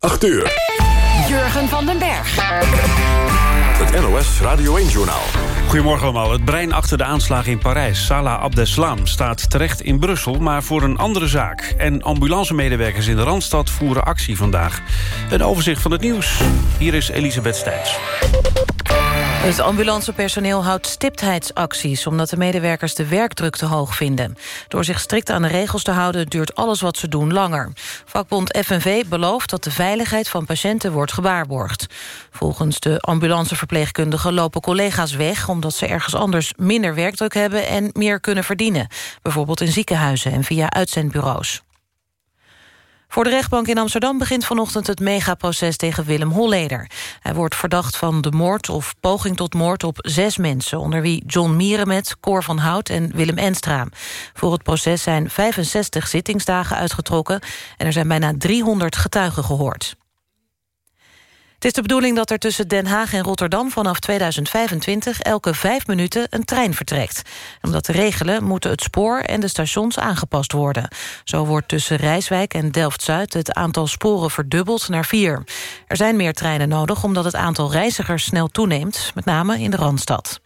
8 uur. Jurgen van den Berg. Het NOS Radio 1-journaal. Goedemorgen allemaal. Het brein achter de aanslagen in Parijs, Salah Abdeslam, staat terecht in Brussel, maar voor een andere zaak. En ambulancemedewerkers in de Randstad voeren actie vandaag. Een overzicht van het nieuws. Hier is Elisabeth Stijns. Het ambulancepersoneel houdt stiptheidsacties... omdat de medewerkers de werkdruk te hoog vinden. Door zich strikt aan de regels te houden... duurt alles wat ze doen langer. Vakbond FNV belooft dat de veiligheid van patiënten wordt gewaarborgd. Volgens de ambulanceverpleegkundigen lopen collega's weg... omdat ze ergens anders minder werkdruk hebben en meer kunnen verdienen. Bijvoorbeeld in ziekenhuizen en via uitzendbureaus. Voor de rechtbank in Amsterdam begint vanochtend het megaproces tegen Willem Holleder. Hij wordt verdacht van de moord of poging tot moord op zes mensen... onder wie John Mierenmet, Cor van Hout en Willem Enstra. Voor het proces zijn 65 zittingsdagen uitgetrokken... en er zijn bijna 300 getuigen gehoord. Het is de bedoeling dat er tussen Den Haag en Rotterdam vanaf 2025 elke vijf minuten een trein vertrekt. Om dat te regelen moeten het spoor en de stations aangepast worden. Zo wordt tussen Rijswijk en Delft-Zuid het aantal sporen verdubbeld naar vier. Er zijn meer treinen nodig omdat het aantal reizigers snel toeneemt, met name in de Randstad.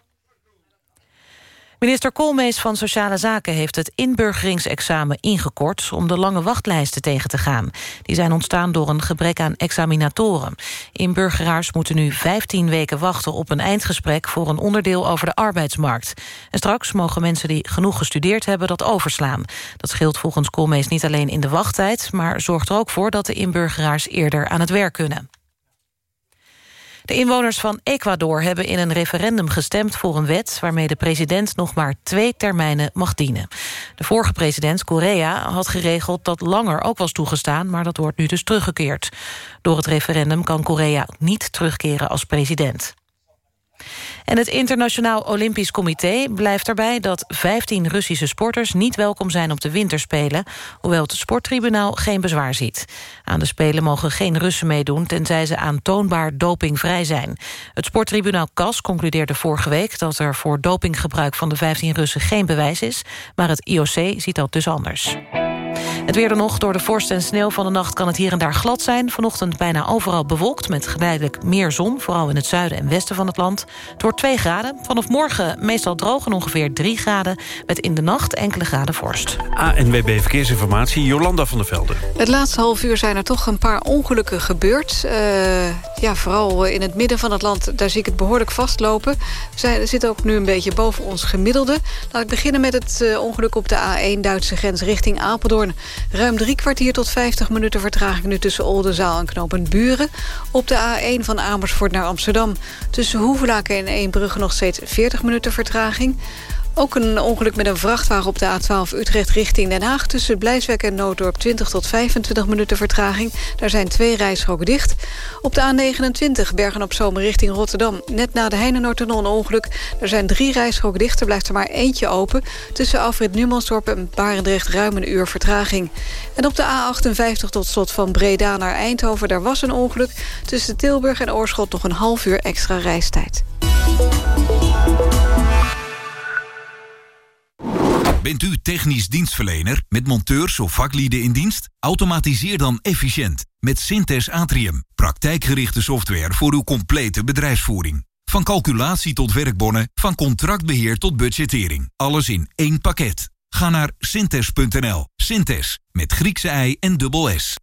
Minister Koolmees van Sociale Zaken heeft het inburgeringsexamen ingekort... om de lange wachtlijsten tegen te gaan. Die zijn ontstaan door een gebrek aan examinatoren. Inburgeraars moeten nu 15 weken wachten op een eindgesprek... voor een onderdeel over de arbeidsmarkt. En straks mogen mensen die genoeg gestudeerd hebben dat overslaan. Dat scheelt volgens Koolmees niet alleen in de wachttijd... maar zorgt er ook voor dat de inburgeraars eerder aan het werk kunnen. De inwoners van Ecuador hebben in een referendum gestemd voor een wet... waarmee de president nog maar twee termijnen mag dienen. De vorige president, Correa, had geregeld dat langer ook was toegestaan... maar dat wordt nu dus teruggekeerd. Door het referendum kan Correa niet terugkeren als president. En het Internationaal Olympisch Comité blijft erbij... dat 15 Russische sporters niet welkom zijn op de winterspelen... hoewel het sporttribunaal geen bezwaar ziet. Aan de Spelen mogen geen Russen meedoen... tenzij ze aantoonbaar dopingvrij zijn. Het sporttribunaal CAS concludeerde vorige week... dat er voor dopinggebruik van de 15 Russen geen bewijs is... maar het IOC ziet dat dus anders. Het weer er nog. Door de vorst en sneeuw van de nacht kan het hier en daar glad zijn. Vanochtend bijna overal bewolkt met geleidelijk meer zon. Vooral in het zuiden en westen van het land. Het wordt 2 graden. Vanaf morgen meestal droog en ongeveer 3 graden. Met in de nacht enkele graden vorst. ANWB Verkeersinformatie, Jolanda van der Velde. Het laatste half uur zijn er toch een paar ongelukken gebeurd. Uh, ja, vooral in het midden van het land, daar zie ik het behoorlijk vastlopen. We zitten ook nu een beetje boven ons gemiddelde. Laat ik beginnen met het uh, ongeluk op de A1 Duitse grens richting Apeldoorn. Ruim drie kwartier tot 50 minuten vertraging nu tussen Oldenzaal en Knopen Buren. Op de A1 van Amersfoort naar Amsterdam. Tussen Hoevelaken en Eembrugge nog steeds 40 minuten vertraging. Ook een ongeluk met een vrachtwagen op de A12 Utrecht richting Den Haag... tussen Blijswijk en Nooddorp 20 tot 25 minuten vertraging. Daar zijn twee rijstroken dicht. Op de A29 Bergen-op-Zomer richting Rotterdam... net na de Heinenoordtunnel een ongeluk. Er zijn drie rijstroken dicht, er blijft er maar eentje open. Tussen Alfred Numansdorp en Barendrecht ruim een uur vertraging. En op de A58 tot slot van Breda naar Eindhoven... daar was een ongeluk. Tussen Tilburg en Oorschot nog een half uur extra reistijd. Bent u technisch dienstverlener met monteurs of vaklieden in dienst? Automatiseer dan efficiënt met Synthes Atrium. Praktijkgerichte software voor uw complete bedrijfsvoering. Van calculatie tot werkbonnen, van contractbeheer tot budgettering. Alles in één pakket. Ga naar synthes.nl. Synthes, met Griekse ei en dubbel S.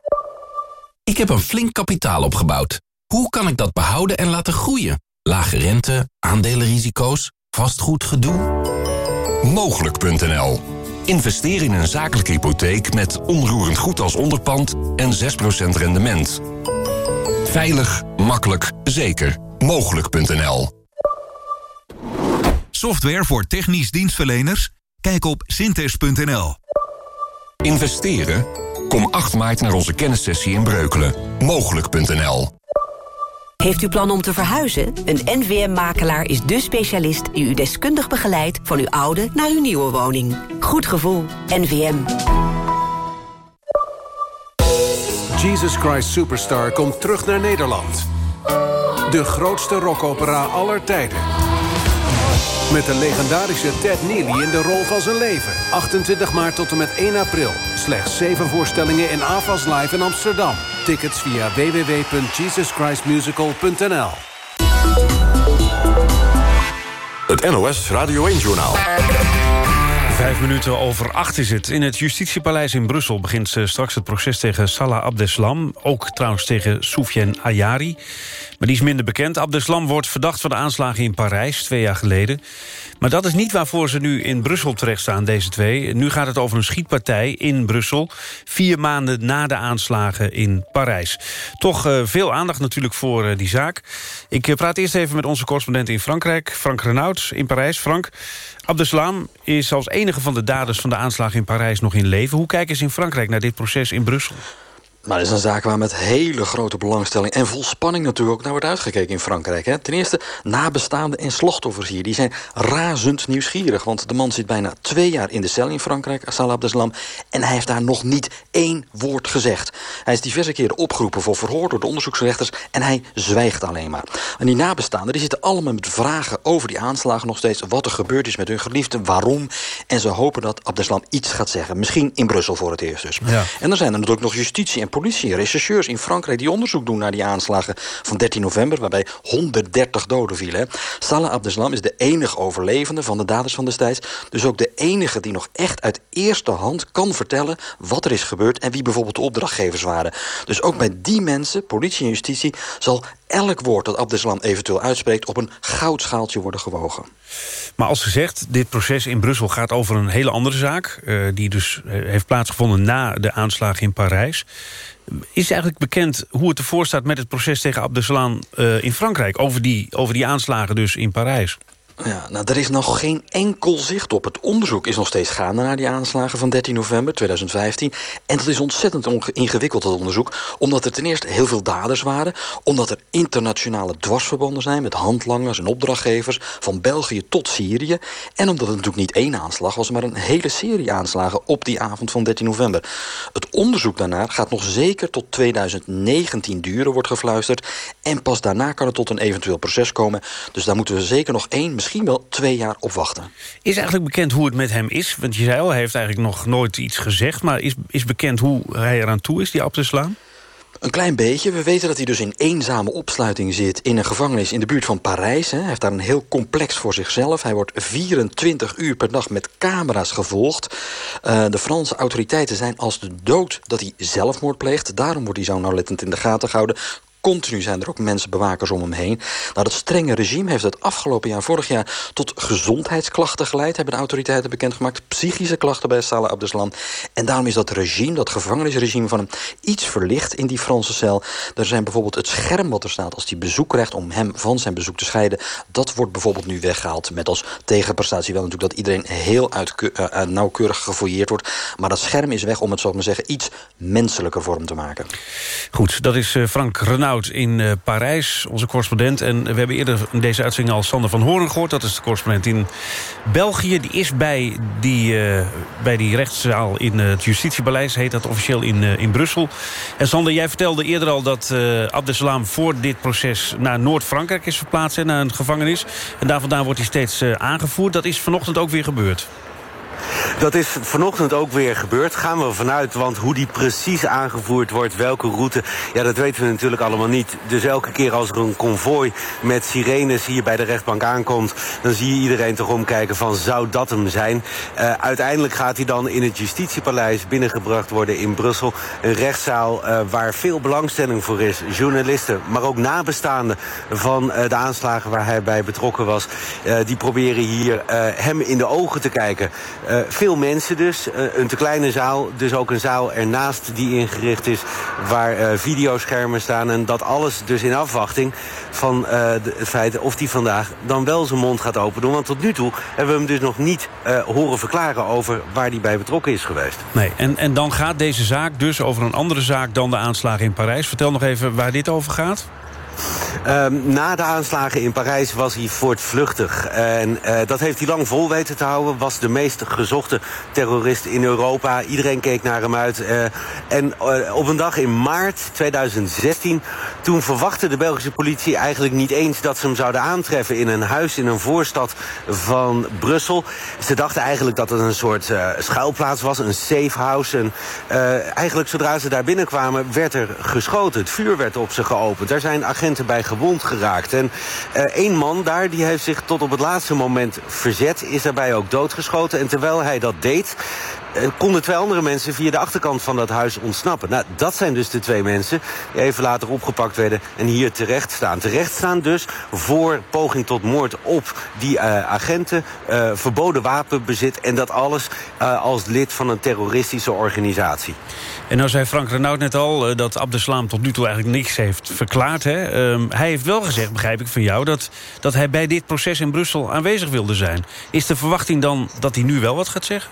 Ik heb een flink kapitaal opgebouwd. Hoe kan ik dat behouden en laten groeien? Lage rente, aandelenrisico's, vastgoedgedoe... Mogelijk.nl Investeer in een zakelijke hypotheek met onroerend goed als onderpand en 6% rendement. Veilig, makkelijk, zeker. Mogelijk.nl Software voor technisch dienstverleners? Kijk op synthes.nl Investeren? Kom 8 maart naar onze kennissessie in Breukelen. Mogelijk.nl heeft u plan om te verhuizen? Een NVM-makelaar is de specialist die u deskundig begeleidt... van uw oude naar uw nieuwe woning. Goed gevoel. NVM. Jesus Christ Superstar komt terug naar Nederland. De grootste rockopera aller tijden. Met de legendarische Ted Neely in de rol van zijn leven. 28 maart tot en met 1 april. Slechts 7 voorstellingen in AFAS Live in Amsterdam. Tickets via www.jesuschristmusical.nl Het NOS Radio 1-journaal. Vijf minuten over acht is het. In het justitiepaleis in Brussel begint straks het proces tegen Salah Abdeslam. Ook trouwens tegen Soufiane Ayari. Maar die is minder bekend. Abdeslam wordt verdacht van de aanslagen in Parijs twee jaar geleden. Maar dat is niet waarvoor ze nu in Brussel terechtstaan, deze twee. Nu gaat het over een schietpartij in Brussel... vier maanden na de aanslagen in Parijs. Toch uh, veel aandacht natuurlijk voor uh, die zaak. Ik uh, praat eerst even met onze correspondent in Frankrijk... Frank Renaud in Parijs. Frank, Abdeslam is als enige van de daders van de aanslagen in Parijs nog in leven. Hoe kijken ze in Frankrijk naar dit proces in Brussel? Maar het is een zaak waar met hele grote belangstelling... en vol spanning natuurlijk ook naar wordt uitgekeken in Frankrijk. Hè. Ten eerste nabestaanden en slachtoffers hier. Die zijn razend nieuwsgierig. Want de man zit bijna twee jaar in de cel in Frankrijk, Salah Abdeslam... en hij heeft daar nog niet één woord gezegd. Hij is diverse keren opgeroepen voor verhoor door de onderzoeksrechters... en hij zwijgt alleen maar. En die nabestaanden die zitten allemaal met vragen over die aanslagen nog steeds... wat er gebeurd is met hun geliefde, waarom. En ze hopen dat Abdeslam iets gaat zeggen. Misschien in Brussel voor het eerst dus. Ja. En dan zijn er natuurlijk nog justitie en politie en rechercheurs in Frankrijk... die onderzoek doen naar die aanslagen van 13 november... waarbij 130 doden vielen. Salah Abdeslam is de enige overlevende van de daders van destijds. Dus ook de enige die nog echt uit eerste hand kan vertellen... wat er is gebeurd en wie bijvoorbeeld de opdrachtgevers waren. Dus ook bij die mensen, politie en justitie... zal elk woord dat Abdeslam eventueel uitspreekt... op een goudschaaltje worden gewogen. Maar als gezegd, dit proces in Brussel gaat over een hele andere zaak... Uh, die dus uh, heeft plaatsgevonden na de aanslagen in Parijs. Is eigenlijk bekend hoe het ervoor staat met het proces tegen Abdeslam uh, in Frankrijk... Over die, over die aanslagen dus in Parijs? Ja, nou, er is nog geen enkel zicht op. Het onderzoek is nog steeds gaande naar die aanslagen van 13 november 2015. En dat is ontzettend ingewikkeld, dat onderzoek. Omdat er ten eerste heel veel daders waren. Omdat er internationale dwarsverbanden zijn met handlangers en opdrachtgevers. Van België tot Syrië. En omdat het natuurlijk niet één aanslag was, maar een hele serie aanslagen op die avond van 13 november. Het onderzoek daarna gaat nog zeker tot 2019 duren, wordt gefluisterd. En pas daarna kan het tot een eventueel proces komen. Dus daar moeten we zeker nog één, misschien wel twee jaar op wachten. Is eigenlijk bekend hoe het met hem is? Want je zei al, hij heeft eigenlijk nog nooit iets gezegd... maar is, is bekend hoe hij eraan toe is, die Abdeslam? Een klein beetje. We weten dat hij dus in eenzame opsluiting zit... in een gevangenis in de buurt van Parijs. Hij heeft daar een heel complex voor zichzelf. Hij wordt 24 uur per dag met camera's gevolgd. Uh, de Franse autoriteiten zijn als de dood dat hij zelfmoord pleegt. Daarom wordt hij zo nauwlettend in de gaten gehouden Continu zijn er ook mensenbewakers om hem heen. Nou, dat strenge regime heeft het afgelopen jaar, vorig jaar... tot gezondheidsklachten geleid, hebben de autoriteiten bekendgemaakt. Psychische klachten bij Salah Abdeslam. En daarom is dat regime, dat gevangenisregime van hem... iets verlicht in die Franse cel. Er zijn bijvoorbeeld het scherm wat er staat als hij bezoek krijgt... om hem van zijn bezoek te scheiden. Dat wordt bijvoorbeeld nu weggehaald. Met als tegenprestatie wel natuurlijk dat iedereen heel uit, uh, nauwkeurig gefouilleerd wordt. Maar dat scherm is weg om het, zo maar zeggen... iets menselijker vorm te maken. Goed, dat is uh, Frank In uh, Parijs, onze correspondent. En we hebben eerder in deze uitzending al Sander van Hoorn gehoord. Dat is de correspondent in België. Die is bij die, uh, bij die rechtszaal in het justitiepaleis, heet dat officieel in, in Brussel. En Sander, jij vertelde eerder al dat Abdeslam voor dit proces naar Noord-Frankrijk is verplaatst, hè, naar een gevangenis. En daar vandaan wordt hij steeds aangevoerd. Dat is vanochtend ook weer gebeurd. Dat is vanochtend ook weer gebeurd. Gaan we vanuit, want hoe die precies aangevoerd wordt, welke route... ja, dat weten we natuurlijk allemaal niet. Dus elke keer als er een konvooi met sirenes hier bij de rechtbank aankomt... dan zie je iedereen toch omkijken van, zou dat hem zijn? Uh, uiteindelijk gaat hij dan in het justitiepaleis binnengebracht worden in Brussel. Een rechtszaal uh, waar veel belangstelling voor is. Journalisten, maar ook nabestaanden van uh, de aanslagen waar hij bij betrokken was... die proberen hier hem in de ogen te kijken... Uh, veel mensen dus, uh, een te kleine zaal. Dus ook een zaal ernaast die ingericht is waar uh, videoschermen staan. En dat alles dus in afwachting van de, het feit of hij vandaag dan wel zijn mond gaat open doen. Want tot nu toe hebben we hem dus nog niet horen verklaren over waar hij bij betrokken is geweest. Nee, en, en dan gaat deze zaak dus over een andere zaak dan de aanslagen in Parijs. Vertel nog even waar dit over gaat. Ehm, na de aanslagen in Parijs was hij voortvluchtig. En uh, dat heeft hij lang vol weten te houden. Was de meest gezochte terrorist in Europa. Iedereen keek naar hem uit. Uh, en uh, op een dag in maart 2016... toen verwachtte de Belgische politie eigenlijk niet eens... dat ze hem zouden aantreffen in een huis in een voorstad van Brussel. Ze dachten eigenlijk dat het een soort schuilplaats was. Een safe house. En eigenlijk zodra ze daar binnenkwamen werd er geschoten. Het vuur werd op ze geopend. Daar zijn agenten bij gewond geraakt. En uh, één man daar die heeft zich tot op het laatste moment verzet... is daarbij ook doodgeschoten. En terwijl hij dat deed konden twee andere mensen via de achterkant van dat huis ontsnappen. Nou, dat zijn dus de twee mensen die even later opgepakt werden en hier terecht staan. Terecht staan dus voor poging tot moord op die uh, agenten, uh, verboden wapenbezit... en dat alles als lid van een terroristische organisatie. En nou zei Frank Renaud net al dat Abdeslam tot nu toe eigenlijk niks heeft verklaard. Hè? Hij heeft wel gezegd, begrijp ik van jou... Dat, dat hij bij dit proces in Brussel aanwezig wilde zijn. Is de verwachting dan dat hij nu wel wat gaat zeggen?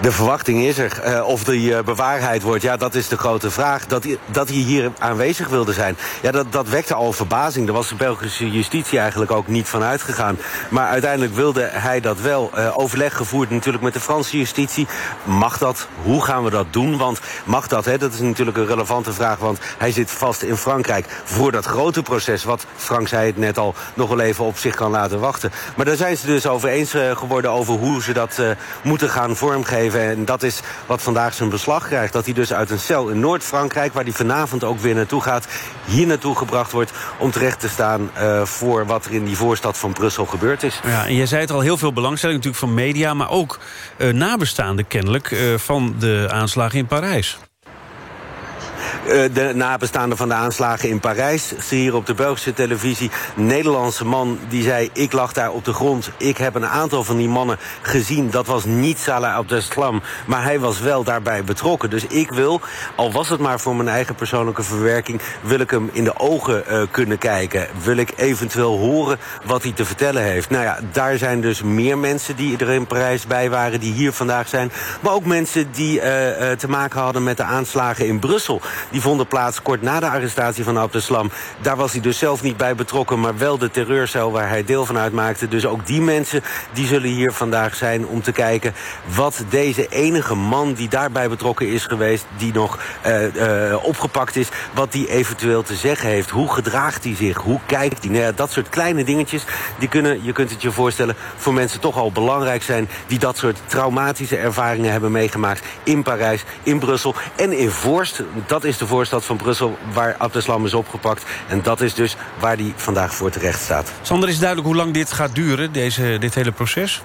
De verwachting is er. Uh, of die uh, bewaarheid wordt, ja, dat is de grote vraag. Dat dat hij hier aanwezig wilde zijn. Ja, dat, dat wekte al verbazing. Daar was de Belgische justitie eigenlijk ook niet van uitgegaan. Maar uiteindelijk wilde hij dat wel. Uh, overleg gevoerd natuurlijk met de Franse justitie. Mag dat? Hoe gaan we dat doen? Want mag dat? Hè? Dat is natuurlijk een relevante vraag. Want hij zit vast in Frankrijk voor dat grote proces. Wat, Frank zei het net al, nog wel even op zich kan laten wachten. Maar daar zijn ze dus over eens geworden over hoe ze dat moeten gaan vormgeven geven. En dat is wat vandaag zijn beslag krijgt. Dat hij dus uit een cel in Noord-Frankrijk... waar hij vanavond ook weer naartoe gaat... hier naartoe gebracht wordt om terecht te staan... Uh, voor wat er in die voorstad van Brussel gebeurd is. Ja, en jij zei het al, heel veel belangstelling natuurlijk van media... maar ook uh, nabestaanden kennelijk uh, van de aanslagen in Parijs. Uh, de nabestaanden van de aanslagen in Parijs. Zie hier op de Belgische televisie. Een Nederlandse man die zei, ik lag daar op de grond. Ik heb een aantal van die mannen gezien. Dat was niet Salah Abdeslam. Maar hij was wel daarbij betrokken. Dus ik wil, al was het maar voor mijn eigen persoonlijke verwerking... wil ik hem in de ogen uh, kunnen kijken. Wil ik eventueel horen wat hij te vertellen heeft. Nou ja, daar zijn dus meer mensen die er in Parijs bij waren... die hier vandaag zijn. Maar ook mensen die uh, te maken hadden met de aanslagen in Brussel. Die vonden plaats kort na de arrestatie van Abdeslam. Daar was hij dus zelf niet bij betrokken, maar wel de terreurcel waar hij deel van uitmaakte. Dus ook die mensen die zullen hier vandaag zijn om te kijken... wat deze enige man die daarbij betrokken is geweest... die nog uh, uh, opgepakt is, wat die eventueel te zeggen heeft. Hoe gedraagt hij zich? Hoe kijkt hij? Nou dat soort kleine dingetjes, die kunnen, je kunt het je voorstellen... voor mensen toch al belangrijk zijn... die dat soort traumatische ervaringen hebben meegemaakt... in Parijs, in Brussel en in Vorst. Dat is de voorstad van Brussel waar Abdeslam is opgepakt. En dat is dus waar hij vandaag voor terecht staat. Sander, is duidelijk hoe lang dit gaat duren, deze, dit hele proces?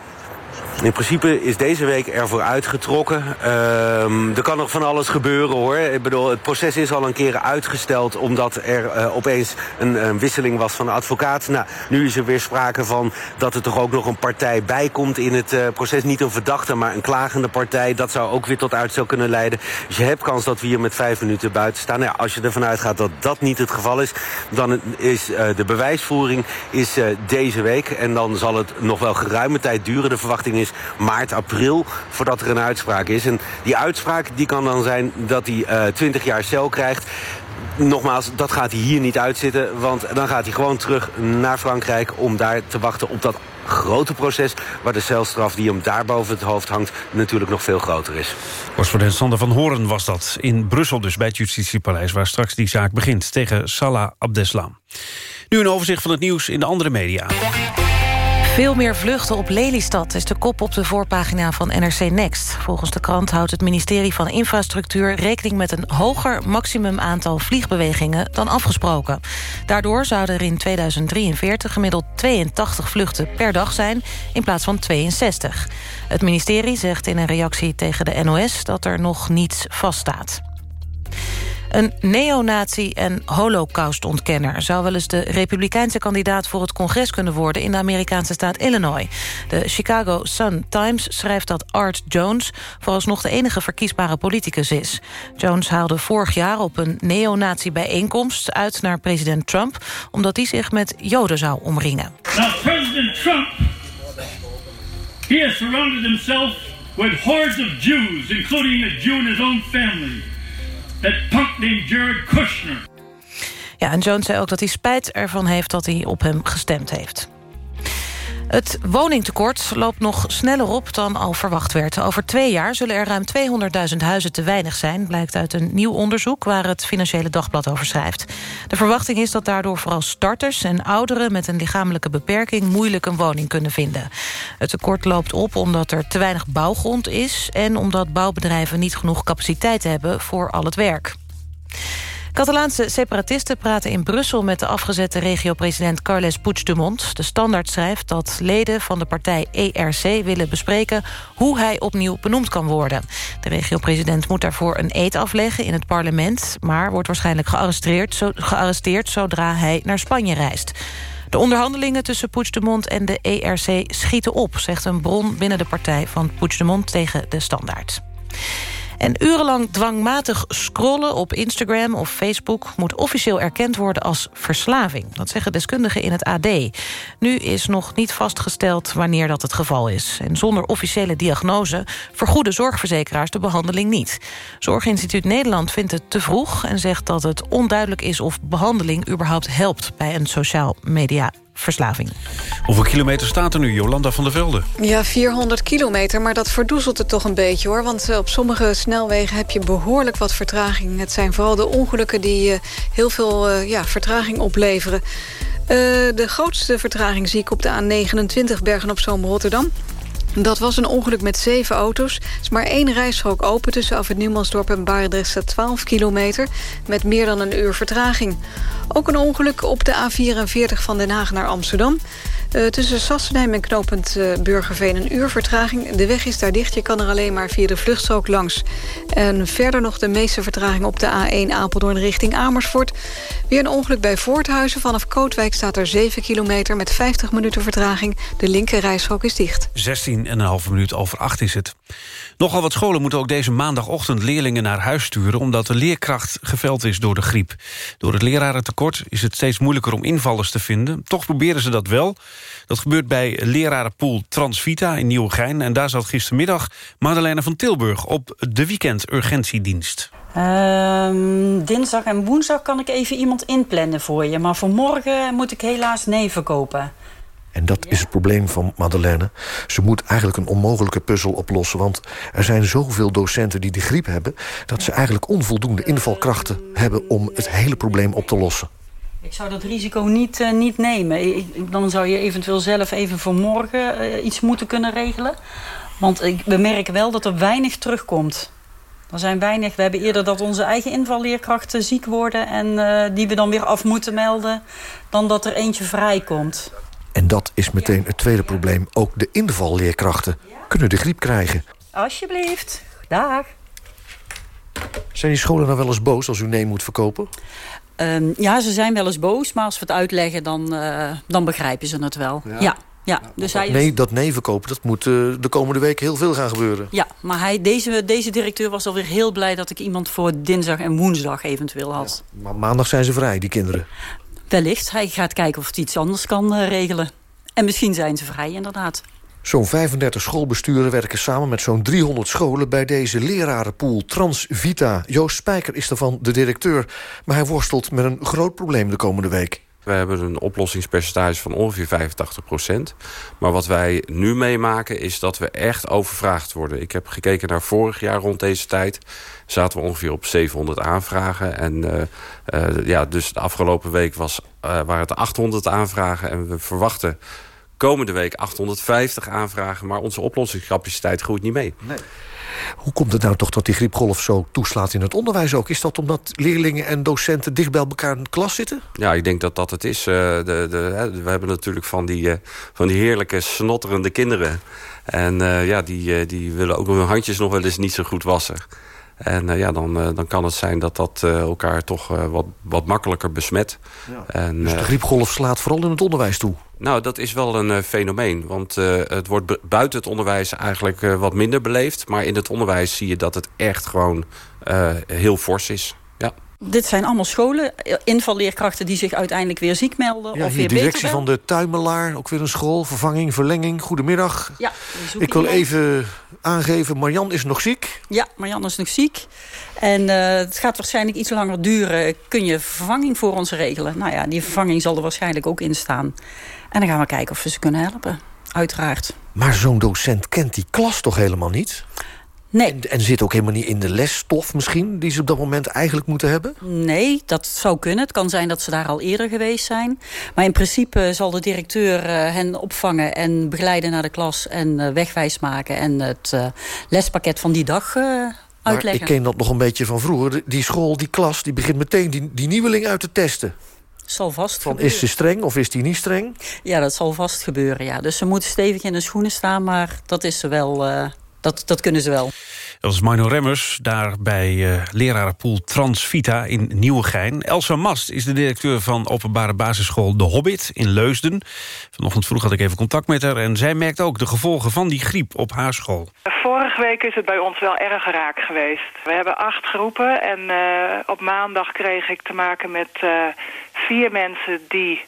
In principe is deze week ervoor uitgetrokken. Uh, er kan nog van alles gebeuren hoor. Ik bedoel, het proces is al een keer uitgesteld... omdat er uh, opeens een, een, wisseling was van de advocaat. Nou, nu is er weer sprake van dat er toch ook nog een partij bij komt in het uh, proces. Niet een verdachte, maar een klagende partij. Dat zou ook weer tot uitstel kunnen leiden. Dus je hebt kans dat we hier met vijf minuten buiten staan. Nou, als je ervan uitgaat dat dat niet het geval is... dan is uh, de bewijsvoering is, deze week. En dan zal het nog wel geruime tijd duren. De verwachting maart, april, voordat er een uitspraak is. En die uitspraak die kan dan zijn dat hij uh, 20 jaar cel krijgt. Nogmaals, dat gaat hij hier niet uitzitten. Want dan gaat hij gewoon terug naar Frankrijk... om daar te wachten op dat grote proces... waar de celstraf die hem daar boven het hoofd hangt... natuurlijk nog veel groter is. Correspondent Sander van Horen was dat. In Brussel dus, bij het Justitiepaleis... waar straks die zaak begint tegen Salah Abdeslam. Nu een overzicht van het nieuws in de andere media. Veel meer vluchten op Lelystad is de kop op de voorpagina van NRC Next. Volgens de krant houdt het ministerie van Infrastructuur... rekening met een hoger maximum aantal vliegbewegingen dan afgesproken. Daardoor zouden er in 2043 gemiddeld 82 vluchten per dag zijn... in plaats van 62. Het ministerie zegt in een reactie tegen de NOS... dat er nog niets vaststaat. Een neonazi en holocaustontkenner... zou wel eens de republikeinse kandidaat voor het congres kunnen worden... in de Amerikaanse staat Illinois. De Chicago Sun-Times schrijft dat Art Jones... vooralsnog de enige verkiesbare politicus is. Jones haalde vorig jaar op een neonazi-bijeenkomst uit naar president Trump... omdat hij zich met Joden zou omringen. President Trump... he has himself with hordes of Jews... including a Jew in his own family... that punk Jared Kushner. Ja, en Jones zei ook dat hij spijt ervan heeft dat hij op hem gestemd heeft. Het woningtekort loopt nog sneller op dan al verwacht werd. Over twee jaar zullen er ruim 200.000 huizen te weinig zijn... blijkt uit een nieuw onderzoek waar het Financiële Dagblad over schrijft. De verwachting is dat daardoor vooral starters en ouderen... met een lichamelijke beperking moeilijk een woning kunnen vinden. Het tekort loopt op omdat er te weinig bouwgrond is... en omdat bouwbedrijven niet genoeg capaciteit hebben voor al het werk. Catalaanse separatisten praten in Brussel met de afgezette regio-president Carles Puigdemont. De Standaard schrijft dat leden van de partij ERC willen bespreken hoe hij opnieuw benoemd kan worden. De regio-president moet daarvoor een eed afleggen in het parlement, maar wordt waarschijnlijk gearresteerd, gearresteerd zodra hij naar Spanje reist. De onderhandelingen tussen Puigdemont en de ERC schieten op... zegt een bron binnen de partij van Puigdemont tegen de Standaard. En urenlang dwangmatig scrollen op Instagram of Facebook... moet officieel erkend worden als verslaving. Dat zeggen deskundigen in het AD. Nu is nog niet vastgesteld wanneer dat het geval is. En zonder officiële diagnose vergoeden zorgverzekeraars de behandeling niet. Zorginstituut Nederland vindt het te vroeg... en zegt dat het onduidelijk is of behandeling überhaupt helpt... bij een sociaal media verslaving. Hoeveel kilometer staat er nu, Jolanda van der Velde? Ja, 400 kilometer, maar dat verdoezelt het toch een beetje hoor. Want eh, op sommige snelwegen heb je behoorlijk wat vertraging. Het zijn vooral de ongelukken die uh, heel veel uh, ja, vertraging opleveren. de grootste vertraging zie ik op de A29 Bergen-op-Zoom-Rotterdam. Dat was een ongeluk met zeven auto's. Is maar één rijstrook open tussen het Nieuwmansdorp en Barendrecht staat 12 kilometer... met meer dan een uur vertraging. Ook een ongeluk op de A44 van Den Haag naar Amsterdam. Uh, tussen Sassenheim en knooppunt uh, Burgerveen een uur vertraging. De weg is daar dicht, je kan er alleen maar via de vluchtstrook langs. En verder nog de meeste vertraging op de A1 Apeldoorn richting Amersfoort. Weer een ongeluk bij Voorthuizen. Vanaf Kootwijk staat er 7 kilometer met 50 minuten vertraging. De linker rijstrook is dicht. 16,5 minuut over 8 is het. Nogal wat scholen moeten ook deze maandagochtend leerlingen naar huis sturen... omdat de leerkracht geveld is door de griep. Door het lerarentekort is het steeds moeilijker om invallers te vinden. Toch proberen ze dat wel. Dat gebeurt bij lerarenpool Transvita in Nieuwegein. En daar zat gistermiddag Madeleine van Tilburg op de weekendurgentiedienst. Um, dinsdag en woensdag kan ik even iemand inplannen voor je. Maar voor morgen moet ik helaas nee verkopen. En dat is het probleem van Madeleine. Ze moet eigenlijk een onmogelijke puzzel oplossen... want er zijn zoveel docenten die de griep hebben... dat ze eigenlijk onvoldoende invalkrachten hebben... om het hele probleem op te lossen. Ik zou dat risico niet, uh, niet nemen. Dan zou je eventueel zelf even voor morgen uh, iets moeten kunnen regelen. Want ik, we merken wel dat er weinig terugkomt. Er zijn weinig. We hebben eerder dat onze eigen invalleerkrachten ziek worden... en uh, die we dan weer af moeten melden... dan dat er eentje vrijkomt. En dat is meteen het tweede probleem. Ook de invalleerkrachten kunnen de griep krijgen. Alsjeblieft. Dag. Zijn die scholen nou wel eens boos als u nee moet verkopen? Um, ja, ze zijn wel eens boos, maar als we het uitleggen, dan, uh, dan begrijpen ze het wel. Ja. ja. ja. Dus hij nee, dat nee verkopen, dat moet uh, de komende week heel veel gaan gebeuren. Ja, maar hij, deze, deze directeur was alweer heel blij dat ik iemand voor dinsdag en woensdag eventueel had. Ja, maar maandag zijn ze vrij, die kinderen. Wellicht. Hij gaat kijken of hij iets anders kan uh, regelen. En misschien zijn ze vrij, inderdaad. Zo'n 35 schoolbesturen werken samen met zo'n 300 scholen... bij deze lerarenpool Transvita. Joost Spijker is daarvan de directeur. Maar hij worstelt met een groot probleem de komende week. We hebben een oplossingspercentage van ongeveer 85 procent. Maar wat wij nu meemaken is dat we echt overvraagd worden. Ik heb gekeken naar vorig jaar rond deze tijd. Zaten we ongeveer op 700 aanvragen. En uh, uh, ja, dus de afgelopen week was, uh, waren het 800 aanvragen. En we verwachten komende week 850 aanvragen. Maar onze oplossingscapaciteit groeit niet mee. Nee. Hoe komt het nou toch dat die griepgolf zo toeslaat in het onderwijs ook? Is dat omdat leerlingen en docenten dicht bij elkaar in de klas zitten? Ja, ik denk dat dat het is. Uh, de, de, we hebben natuurlijk van die, uh, van die heerlijke snotterende kinderen. En uh, ja, die, die willen ook hun handjes nog wel eens niet zo goed wassen. En uh, ja, dan, uh, dan kan het zijn dat dat uh, elkaar toch wat, wat makkelijker besmet. Ja. En, dus de griepgolf slaat vooral in het onderwijs toe? Nou, dat is wel een fenomeen. Want het wordt buiten het onderwijs eigenlijk wat minder beleefd. Maar in het onderwijs zie je dat het echt gewoon heel fors is. Ja. Dit zijn allemaal scholen, invalleerkrachten die zich uiteindelijk weer ziek melden. Ja, of weer directie beter van de Tuimelaar, ook weer een school, vervanging, verlenging. Goedemiddag. Ja, Ik wil iemand. even aangeven, Marjan is nog ziek. Ja, Marianne is nog ziek. En eh, het gaat waarschijnlijk iets langer duren. Kun je vervanging voor ons regelen? Nou ja, die vervanging zal er waarschijnlijk ook in staan. En dan gaan we kijken of we ze kunnen helpen. Uiteraard. Maar zo'n docent kent die klas toch helemaal niet? Nee. En, en zit ook helemaal niet in de lesstof misschien... die ze op dat moment eigenlijk moeten hebben? Nee, dat zou kunnen. Het kan zijn dat ze daar al eerder geweest zijn. Maar in principe zal de directeur eh, hen opvangen en begeleiden naar de klas... en eh, wegwijs maken en het eh, lespakket van die dag eh, Maar uitleggen. ik ken dat nog een beetje van vroeger. Die school, die klas, die begint meteen die, die nieuweling uit te testen. Zal vast Van, gebeuren. is ze streng of is die niet streng? Ja, dat zal vast gebeuren, ja. Dus ze moeten stevig in de schoenen staan, maar dat is ze wel... eh, dat, dat kunnen ze wel. Dat is Mino Remmers, daar bij eh lerarenpool Transvita in Nieuwegein. Elsa Mast is de directeur van openbare basisschool De Hobbit in Leusden. Vanochtend vroeg had ik even contact met haar... en zij merkt ook de gevolgen van die griep op haar school. Vorige week is het bij ons wel erg raak geweest. We hebben acht groepen en eh, op maandag kreeg ik te maken met eh, vier mensen die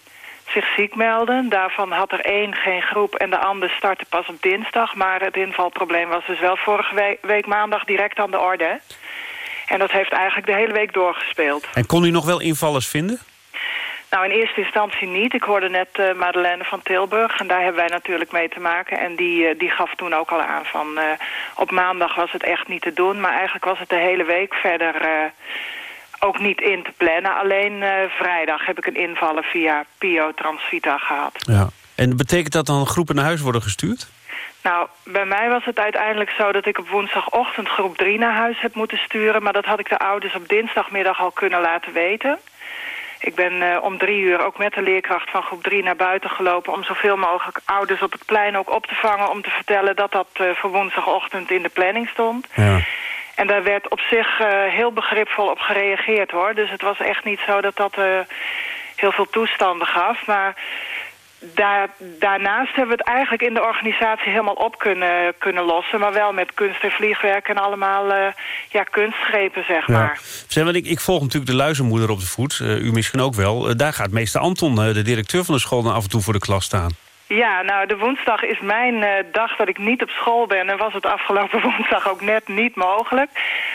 zich ziek melden. Daarvan had er één geen groep en de ander startte pas op dinsdag. Maar het invalprobleem was dus wel vorige week, week maandag direct aan de orde. En dat heeft eigenlijk de hele week doorgespeeld. En kon u nog wel invallers vinden? Nou, in eerste instantie niet. Ik hoorde net eh, Madeleine van Tilburg en daar hebben wij natuurlijk mee te maken. En die, eh, die gaf toen ook al aan van eh, op maandag was het echt niet te doen. Maar eigenlijk was het de hele week verder ook niet in te plannen. Alleen eh, vrijdag heb ik een invallen via Pio Transvita gehad. Ja. En betekent dat dan groepen naar huis worden gestuurd? Nou, bij mij was het uiteindelijk zo dat ik op woensdagochtend groep 3 naar huis heb moeten sturen. Maar dat had ik de ouders op dinsdagmiddag al kunnen laten weten. Ik ben eh, om drie uur ook met de leerkracht van groep 3 naar buiten gelopen... om zoveel mogelijk ouders op het plein ook op te vangen... om te vertellen dat dat eh, voor woensdagochtend in de planning stond. Ja. En daar werd op zich eh, heel begripvol op gereageerd, hoor. Dus het was echt niet zo dat dat eh, heel veel toestanden gaf. Maar daar, daarnaast hebben we het eigenlijk in de organisatie helemaal op kunnen, kunnen lossen. Maar wel met kunst en vliegwerk en allemaal eh, ja, kunstgrepen, zeg maar. Zeg, want ik, ik volg natuurlijk de luizenmoeder op de voet. u misschien ook wel. Daar gaat meester Anton, de directeur van de school... dan af en toe voor de klas staan. Ja, nou, de woensdag is mijn eh, dag dat ik niet op school ben... en was het afgelopen woensdag ook net niet mogelijk.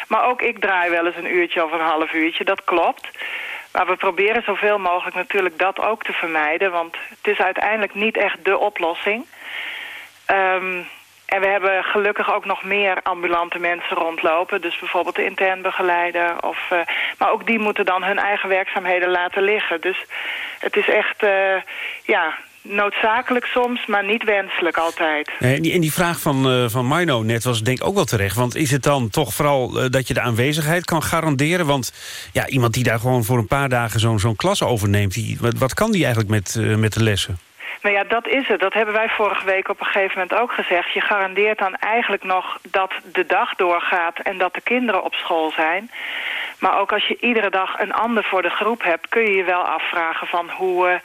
Maar ook ik draai wel eens een uurtje of een half uurtje, dat klopt. Maar we proberen zoveel mogelijk natuurlijk dat ook te vermijden... want het is uiteindelijk niet echt de oplossing. Ehm, en we hebben gelukkig ook nog meer ambulante mensen rondlopen. Dus bijvoorbeeld de intern begeleider. Of, eh, maar ook die moeten dan hun eigen werkzaamheden laten liggen. Dus het is echt eh, ja, noodzakelijk soms, maar niet wenselijk altijd. En, die, en die vraag van, eh van Mino net was denk ik ook wel terecht. Want is het dan toch vooral eh, dat je de aanwezigheid kan garanderen? Want ja, iemand die daar gewoon voor een paar dagen zo'n zo'n klas overneemt... Die, wat, wat kan die eigenlijk met, eh, met de lessen? Nou ja, dat is het. Dat hebben wij vorige week op een gegeven moment ook gezegd. Je garandeert dan eigenlijk nog dat de dag doorgaat en dat de kinderen op school zijn. Maar ook als je iedere dag een ander voor de groep hebt... kun je je wel afvragen van hoe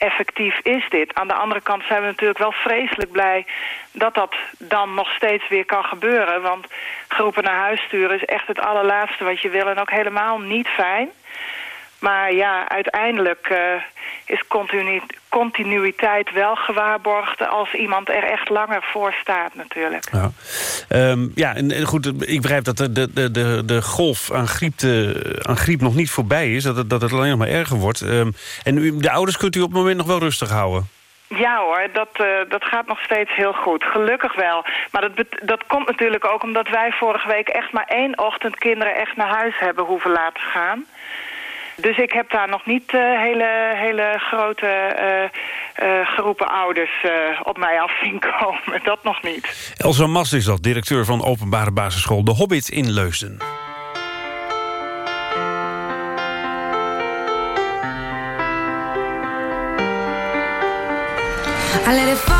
effectief is dit. Aan de andere kant zijn we natuurlijk wel vreselijk blij... dat dat dan nog steeds weer kan gebeuren. Want groepen naar huis sturen is echt het allerlaatste wat je wil... en ook helemaal niet fijn. Maar ja, uiteindelijk eh, is continu continuïteit wel gewaarborgd... als iemand er echt langer voor staat natuurlijk. Ja, Ehm, ja en, en goed, ik begrijp dat de, de, de- de, de golf aan griep, te- aan griep nog niet voorbij is. Dat het, dat het alleen nog maar erger wordt. Ehm, en u, de ouders kunt u op het moment nog wel rustig houden. Ja hoor, dat, eh, dat gaat nog steeds heel goed. Gelukkig wel. Maar dat, dat komt natuurlijk ook omdat wij vorige week echt maar één ochtend kinderen echt naar huis hebben hoeven laten gaan. Dus ik heb daar nog niet eh, hele, hele grote eh, eh, groepen ouders eh, op mij af zien komen. Dat nog niet. Elsa Mas is dat, directeur van openbare basisschool De Hobbit in Leusden. I let it fall,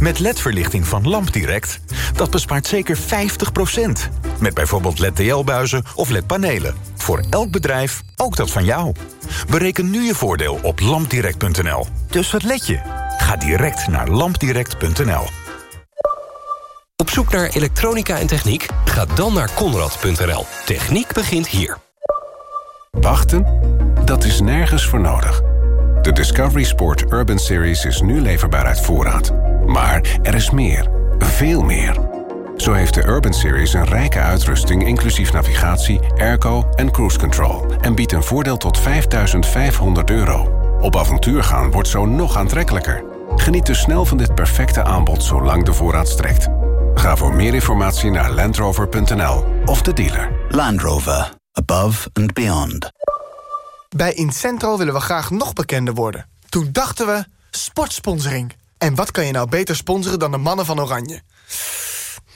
Met LED-verlichting van LampDirect, dat bespaart zeker 50%. Met bijvoorbeeld LED-TL-buizen of LED-panelen. Voor elk bedrijf, ook dat van jou. Bereken nu je voordeel op lampdirect.nl. Dus wat let je? Ga direct naar lampdirect.nl. Op zoek naar elektronica en techniek? Ga dan naar Conrad.nl. Techniek begint hier. Wachten? Dat is nergens voor nodig. De Discovery Sport Urban Series is nu leverbaar uit voorraad. Maar er is meer. Veel meer. Zo heeft de Urban Series een rijke uitrusting... inclusief navigatie, airco en cruise control... en biedt een voordeel tot 5500 euro. Op avontuur gaan wordt zo nog aantrekkelijker. Geniet dus snel van dit perfecte aanbod zolang de voorraad strekt. Ga voor meer informatie naar landrover.nl of de dealer. Land Rover. Above and beyond. Bij Incentro willen we graag nog bekender worden. Toen dachten we, sportsponsoring. En wat kan je nou beter sponsoren dan de mannen van Oranje?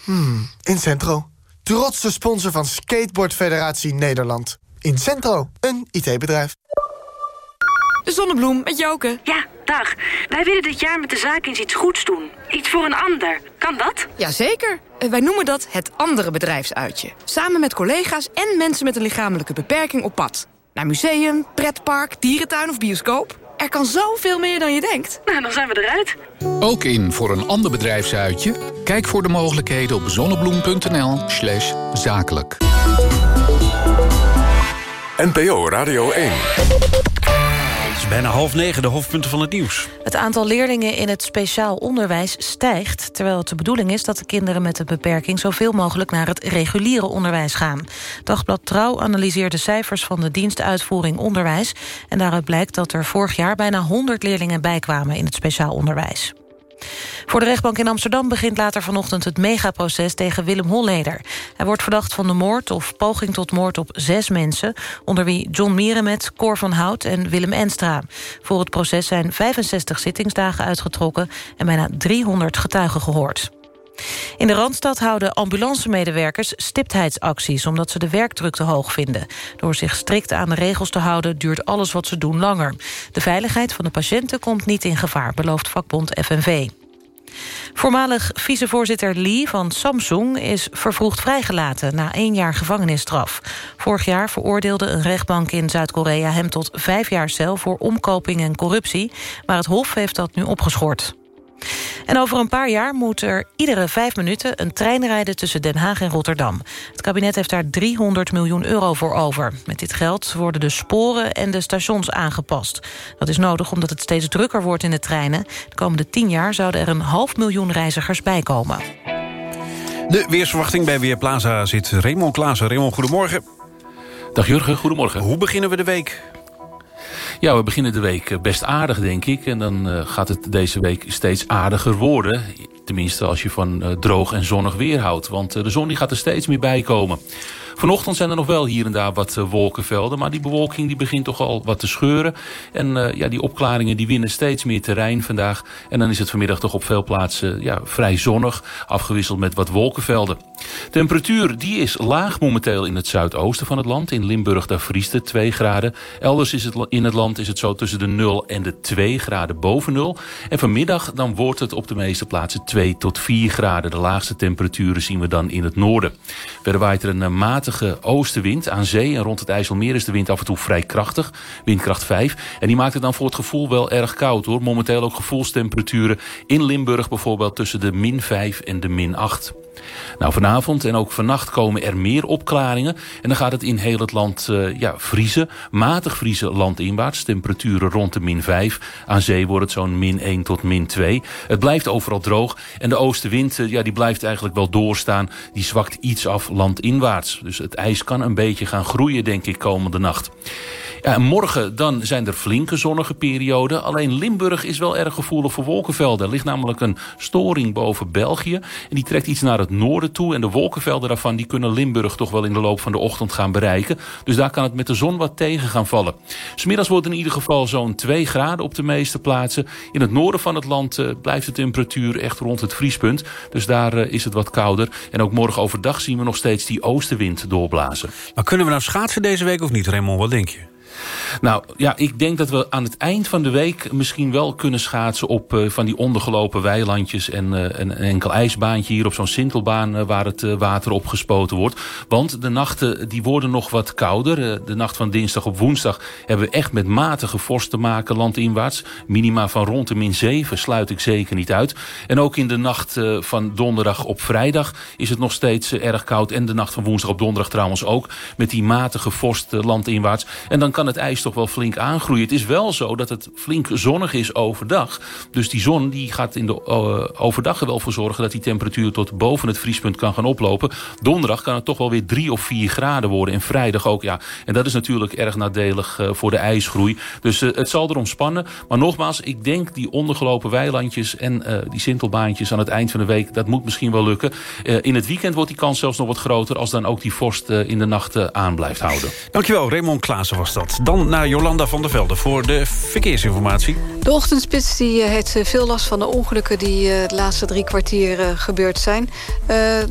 Hmm, Incentro. Trotse sponsor van Skateboard Federatie Nederland. Incentro, een IT-bedrijf. De Zonnebloem met Joke. Ja, dag. Wij willen dit jaar met de zaak eens iets goeds doen. Iets voor een ander. Kan dat? Jazeker. Eh, Wij noemen dat het andere bedrijfsuitje. Samen met collega's en mensen met een lichamelijke beperking op pad. Naar museum, pretpark, dierentuin of bioscoop. Er kan zoveel meer dan je denkt. Nou, dan zijn we eruit. Ook in voor een ander bedrijfsuitje? Kijk voor de mogelijkheden op zonnebloem.nl slash zakelijk. NPO Radio 1. Bijna half negen, de hoofdpunten van het nieuws. Het aantal leerlingen in het speciaal onderwijs stijgt... terwijl het de bedoeling is dat de kinderen met een beperking... zoveel mogelijk naar het reguliere onderwijs gaan. Dagblad Trouw analyseert de cijfers van de dienstuitvoering onderwijs... en daaruit blijkt dat er vorig jaar bijna 100 leerlingen bijkwamen... in het speciaal onderwijs. Voor de rechtbank in Amsterdam begint later vanochtend het megaproces tegen Willem Holleder. Hij wordt verdacht van de moord of poging tot moord op zes mensen... onder wie John Mierenmet, Cor van Hout en Willem Enstra. Voor het proces zijn 65 zittingsdagen uitgetrokken... en bijna 300 getuigen gehoord. In de Randstad houden ambulancemedewerkers stiptheidsacties... omdat ze de werkdruk te hoog vinden. Door zich strikt aan de regels te houden duurt alles wat ze doen langer. De veiligheid van de patiënten komt niet in gevaar, belooft vakbond FNV. Voormalig vicevoorzitter Lee van Samsung is vervroegd vrijgelaten na één jaar gevangenisstraf. Vorig jaar veroordeelde een rechtbank in Zuid-Korea hem tot vijf jaar cel voor omkoping en corruptie, maar het Hof heeft dat nu opgeschort. En over een paar jaar moet er iedere vijf minuten een trein rijden tussen Den Haag en Rotterdam. Het kabinet heeft daar 300 miljoen euro voor over. Met dit geld worden de sporen en de stations aangepast. Dat is nodig omdat het steeds drukker wordt in de treinen. De komende tien jaar zouden er een half miljoen reizigers bijkomen. De weersverwachting bij Weerplaza zit Raymond Klaassen. Raymond, goedemorgen. Dag Jurgen, goedemorgen. Hoe beginnen we de week? Ja, we beginnen de week eh, best aardig, denk ik. En dan uh, gaat het deze week steeds aardiger worden. Tenminste, als je van uh, droog en zonnig weer houdt. Want de zon die gaat er steeds meer bij komen. Vanochtend zijn er nog wel hier en daar wat uh, wolkenvelden. Maar die bewolking die begint toch al wat te scheuren. En uh, ja, die opklaringen die winnen steeds meer terrein vandaag. En dan is het vanmiddag toch op veel plaatsen ja, vrij zonnig. Afgewisseld met wat wolkenvelden. Temperatuur die is laag momenteel in het zuidoosten van het land. In Limburg daar vriest het 2 graden. Elders is het in het land is het zo tussen de 0 en de 2 graden boven 0. En vanmiddag dan wordt het op de meeste plaatsen 2 tot 4 graden. De laagste temperaturen zien we dan in het noorden. Verder waait er een uh, oostenwind aan zee. En rond het IJsselmeer is de wind af en toe vrij krachtig. Windkracht 5. En die maakt het dan voor het gevoel wel erg koud hoor. Momenteel ook gevoelstemperaturen in Limburg bijvoorbeeld tussen de min 5 en de min 8. Nou, vanavond en ook vannacht komen er meer opklaringen. En dan gaat het in heel het land uh, ja, vriezen. Matig vriezen landinwaarts. Temperaturen rond de min 5. Aan zee wordt het zo'n min 1 tot min 2. Het blijft overal droog. En de oostenwind uh, ja, die blijft eigenlijk wel doorstaan. Die zwakt iets af landinwaarts. Dus het ijs kan een beetje gaan groeien, denk ik, komende nacht. Ja, en morgen dan zijn er flinke zonnige perioden. Alleen Limburg is wel erg gevoelig voor wolkenvelden. Er ligt namelijk een storing boven België. En die trekt iets naar het noorden toe. En de wolkenvelden daarvan die kunnen Limburg toch wel in de loop van de ochtend gaan bereiken. Dus daar kan het met de zon wat tegen gaan vallen. Smiddags wordt in ieder geval zo'n 2 graden op de meeste plaatsen. In het noorden van het land uh, blijft de temperatuur echt rond het vriespunt. Dus daar uh, is het wat kouder. En ook morgen overdag zien we nog steeds die oostenwind doorblazen. Maar kunnen we nou schaatsen deze week of niet, Raymond? Wat denk je? Nou ja, ik denk dat we aan het eind van de week misschien wel kunnen schaatsen op uh, van die ondergelopen weilandjes en uh, een enkel ijsbaantje hier op zo'n sintelbaan uh, waar het water opgespoten wordt. Want de nachten die worden nog wat kouder. de nacht van dinsdag op woensdag hebben we echt met matige vorst te maken landinwaarts. Minima van rond de min 7 sluit ik zeker niet uit. En ook in de nacht van donderdag op vrijdag is het nog steeds erg koud. En de nacht van woensdag op donderdag trouwens ook. Met die matige vorst landinwaarts. En dan kan het ijs toch wel flink aangroeien. Het is wel zo dat het flink zonnig is overdag. Dus die zon die gaat in de uh, overdag er wel voor zorgen... dat die temperatuur tot boven het vriespunt kan gaan oplopen. Donderdag kan het toch wel weer drie of vier graden worden. En vrijdag ook, ja. En dat is natuurlijk erg nadelig uh, voor de ijsgroei. Dus uh, het zal erom spannen. Maar nogmaals, ik denk die ondergelopen weilandjes... en die sintelbaantjes aan het eind van de week... dat moet misschien wel lukken. in het weekend wordt die kans zelfs nog wat groter... als dan ook die vorst in de nacht aan blijft houden. Dankjewel, Raymond Klaassen was dat. Dan naar Jolanda van der Velde voor de verkeersinformatie. De ochtendspits die heeft veel last van de ongelukken... die de laatste drie kwartier gebeurd zijn.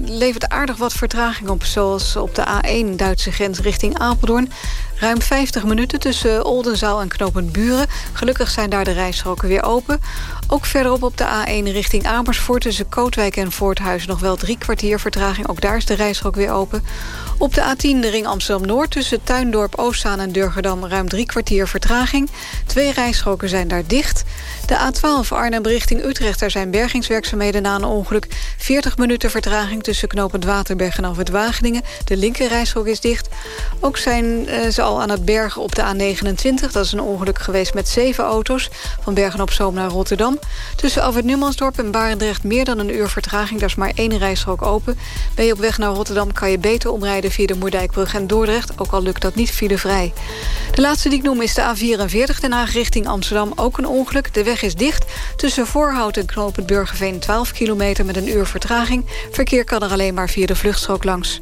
Levert aardig wat vertraging op. Zoals op de A1 Duitse grens richting Apeldoorn. Ruim 50 minuten tussen Oldenzaal en Knopend Buren. Gelukkig zijn daar de rijstroken weer open. Ook verderop op de A1 richting Amersfoort... tussen Kootwijk en Voorthuis nog wel drie kwartier vertraging. Ook daar is de rijstrook weer open. Op de A10 de ring Amsterdam-Noord tussen Tuindorp, Oostzaan en Durgerdam... ruim drie kwartier vertraging. Twee rijstroken zijn daar dicht. De A12 Arnhem richting Utrecht, daar zijn bergingswerkzaamheden na een ongeluk. 40 minuten vertraging tussen Knopend Waterberg en Alfred Wageningen. De linker rijstrook is dicht. Ook zijn uh, ze al aan het bergen op de A29. Dat is een ongeluk geweest met zeven auto's. Van Bergen op Zoom naar Rotterdam. Tussen Alfred Numansdorp en Barendrecht meer dan een uur vertraging. Daar is maar één rijstrook open. Ben je op weg naar Rotterdam kan je beter omrijden via de Moerdijkbrug en Dordrecht. Ook al lukt dat niet filevrij. De laatste die ik noem is de A44 Den Haag richting Amsterdam. Ook een ongeluk. De weg is dicht. Tussen Voorhout en Knoopend Burgerveen 12 kilometer met een uur vertraging. Verkeer kan er alleen maar via de vluchtstrook langs.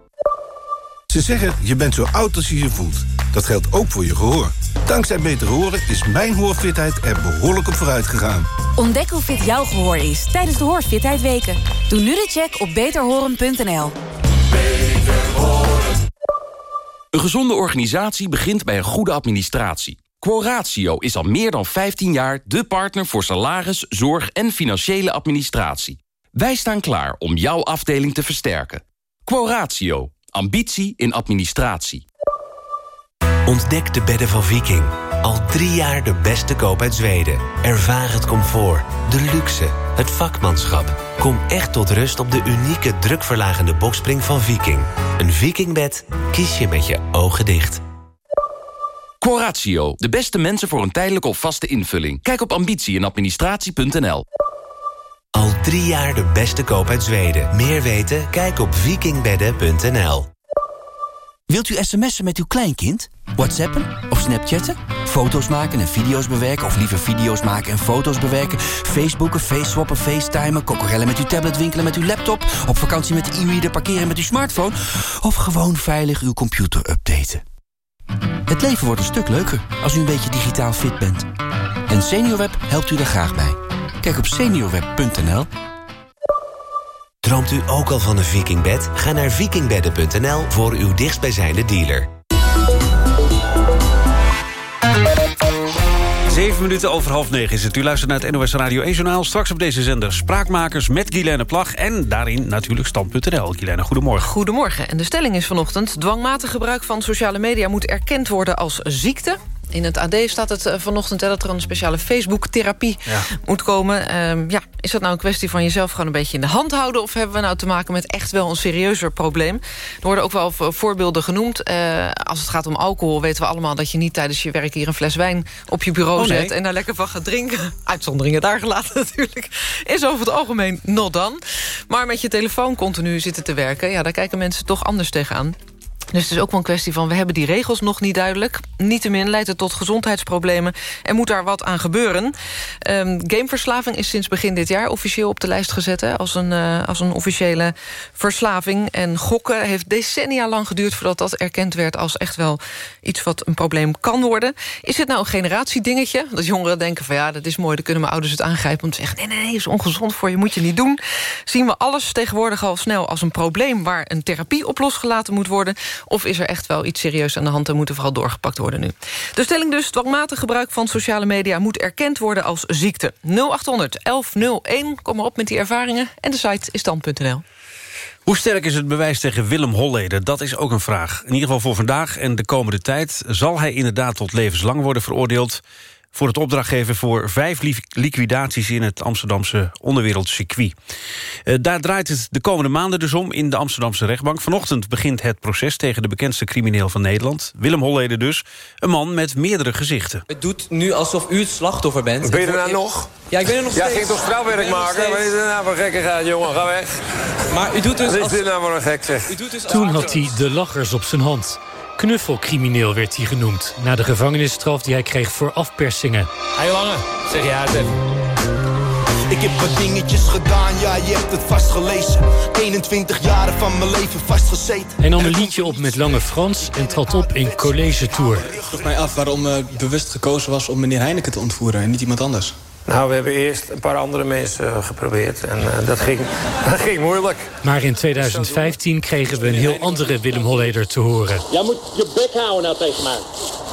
Ze zeggen, je bent zo oud als je je voelt. Dat geldt ook voor je gehoor. Dankzij Beter Horen is mijn hoorfitheid er behoorlijk op vooruit gegaan. Ontdek hoe fit jouw gehoor is tijdens de Hoorfitheid Weken. Doe nu de check op beterhoren.nl. Een gezonde organisatie begint bij een goede administratie. Quoratio is al meer dan 15 jaar de partner voor salaris, zorg en financiële administratie. Wij staan klaar om jouw afdeling te versterken. Quoratio. Ambitie in administratie. Ontdek de bedden van Viking. Al drie jaar de beste koop uit Zweden. Ervaar het comfort, de luxe, het vakmanschap. Kom echt tot rust op de unieke drukverlagende bokspring van Viking. Een Vikingbed kies je met je ogen dicht. Quoratio, de beste mensen voor een tijdelijke of vaste invulling. Kijk op ambitie en administratie.nl. Al drie jaar de beste koop uit Zweden. Meer weten? Kijk op vikingbedden.nl. Wilt u sms'en met uw kleinkind? Whatsappen of snapchatten? Foto's maken en video's bewerken of liever video's maken en foto's bewerken? Facebooken, faceswappen, facetimen, kokorellen met uw tablet, winkelen met uw laptop... op vakantie met de e-reader, parkeren met uw smartphone... of gewoon veilig uw computer updaten? Het leven wordt een stuk leuker als u een beetje digitaal fit bent. En SeniorWeb helpt u daar graag bij. Kijk op seniorweb.nl. Droomt u ook al van een vikingbed? Ga naar vikingbedden.nl voor uw dichtstbijzijnde dealer. Zeven minuten over half negen is het. U luistert naar het NOS Radio 1 Journaal. Straks op deze zender Spraakmakers met Guilaine Plag. En daarin natuurlijk stand.nl. Guilaine, goedemorgen. Goedemorgen. En de stelling is vanochtend... dwangmatig gebruik van sociale media moet erkend worden als ziekte. In het AD staat het eh, vanochtend hè, dat er een speciale Facebook-therapie moet komen. Ehm, ja, is dat nou een kwestie van jezelf gewoon een beetje in de hand houden... of hebben we nou te maken met echt wel een serieuzer probleem? Er worden ook wel voorbeelden genoemd. Eh, als het gaat om alcohol weten we allemaal dat je niet tijdens je werk... hier een fles wijn op je bureau Oh, nee. zet en daar lekker van gaat drinken. Uitzonderingen daar gelaten natuurlijk. Is over het algemeen not dan. Maar met je telefoon continu zitten te werken... ja, daar kijken mensen toch anders tegenaan. Dus het is ook wel een kwestie van... we hebben die regels nog niet duidelijk. Niettemin leidt het tot gezondheidsproblemen... en moet daar wat aan gebeuren. Ehm, gameverslaving is sinds begin dit jaar officieel op de lijst gezet... Hè, als, een, eh, als een officiële verslaving. En gokken heeft decennia lang geduurd... voordat dat erkend werd als echt wel iets wat een probleem kan worden. Is het nou een generatiedingetje? Dat jongeren denken van ja, dat is mooi... dan kunnen mijn ouders het aangrijpen om te zeggen... nee, nee, nee, is ongezond voor je, moet je niet doen. Zien we alles tegenwoordig al snel als een probleem... waar een therapie op losgelaten moet worden... of is er echt wel iets serieus aan de hand... en moet er vooral doorgepakt worden nu. De stelling dus, dwangmatig gebruik van sociale media... moet erkend worden als ziekte. 0800 1101, kom maar op met die ervaringen. En de site is stand.nl. Hoe sterk is het bewijs tegen Willem Holleder? Dat is ook een vraag. In ieder geval voor vandaag en de komende tijd... zal hij inderdaad tot levenslang worden veroordeeld... voor het opdrachtgeven voor vijf li- liquidaties... in het Amsterdamse onderwereldcircuit. Eh, daar draait het de komende maanden dus om in de Amsterdamse rechtbank. Vanochtend begint het proces tegen de bekendste crimineel van Nederland. Willem Holleder dus, een man met meerdere gezichten. Het doet nu alsof u het slachtoffer bent. Ben je er nou nog? Ja, ik ben er nog Jij steeds. ging toch strafwerk er maken? Wat steeds. is dit nou voor gekkigheid, jongen? Ga weg. Maar u doet dus Wat is als- dit nou voor een gek, zeg? U doet dus als Toen had hij de lachers op zijn hand. Knuffelcrimineel werd hij genoemd... na de gevangenisstraf die hij kreeg voor afpersingen. Hey Lange, zeg jij het even. Ik heb wat dingetjes gedaan, ja, je hebt het vast gelezen. 21 jaren van mijn leven vastgezeten. Hij nam een liedje op met Lange Frans en trad op in College Tour. Ik vroeg mij af waarom eh, bewust gekozen was om meneer Heineken te ontvoeren en niet iemand anders. Nou, we hebben eerst een paar andere mensen eh, geprobeerd. En eh, dat, ging, dat ging moeilijk. Maar in 2015 kregen we een heel andere Willem Holleder te horen. Jij moet je bek houden nou tegen mij.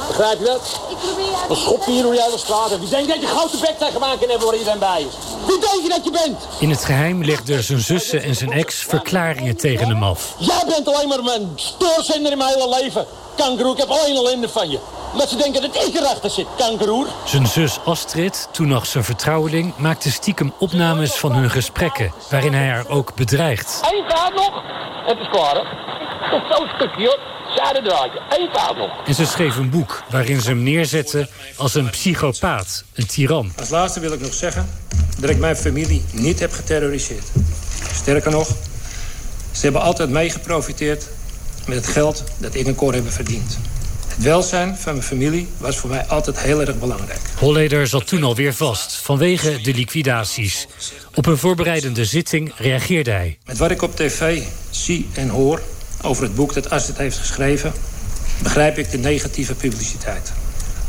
Begrijp je dat? Ik probeer... Dan schop je hier door de hele straat. En wie denkt dat je grote bek tegen mij kan hebben waar iedereen bij is? Wie denk je dat je bent? In het geheim legden zijn zussen en zijn ex verklaringen tegen hem af. Jij bent alleen maar mijn stoorzender in mijn hele leven. Kangeroer, ik heb alleen ellende van je. Omdat ze denken dat ik erachter zit, kangeroer. Zijn zus Astrid, toen nog zijn vertrouweling... maakte stiekem opnames van hun gesprekken... waarin hij haar ook bedreigt. Eén fout nog. Het is klaar, hè? Tot zo'n stukje, hoor. Eén. En ze schreef een boek waarin ze hem neerzette als een psychopaat, een tiran. Als laatste wil ik nog zeggen dat ik mijn familie niet heb geterroriseerd. Sterker nog, ze hebben altijd meegeprofiteerd met het geld dat ik en Cor hebben verdiend. Het welzijn van mijn familie was voor mij altijd heel erg belangrijk. Holleder zat toen alweer vast vanwege de liquidaties. Op een voorbereidende zitting reageerde hij. Met wat ik op tv zie en hoor over het boek dat Astrid heeft geschreven... begrijp ik de negatieve publiciteit.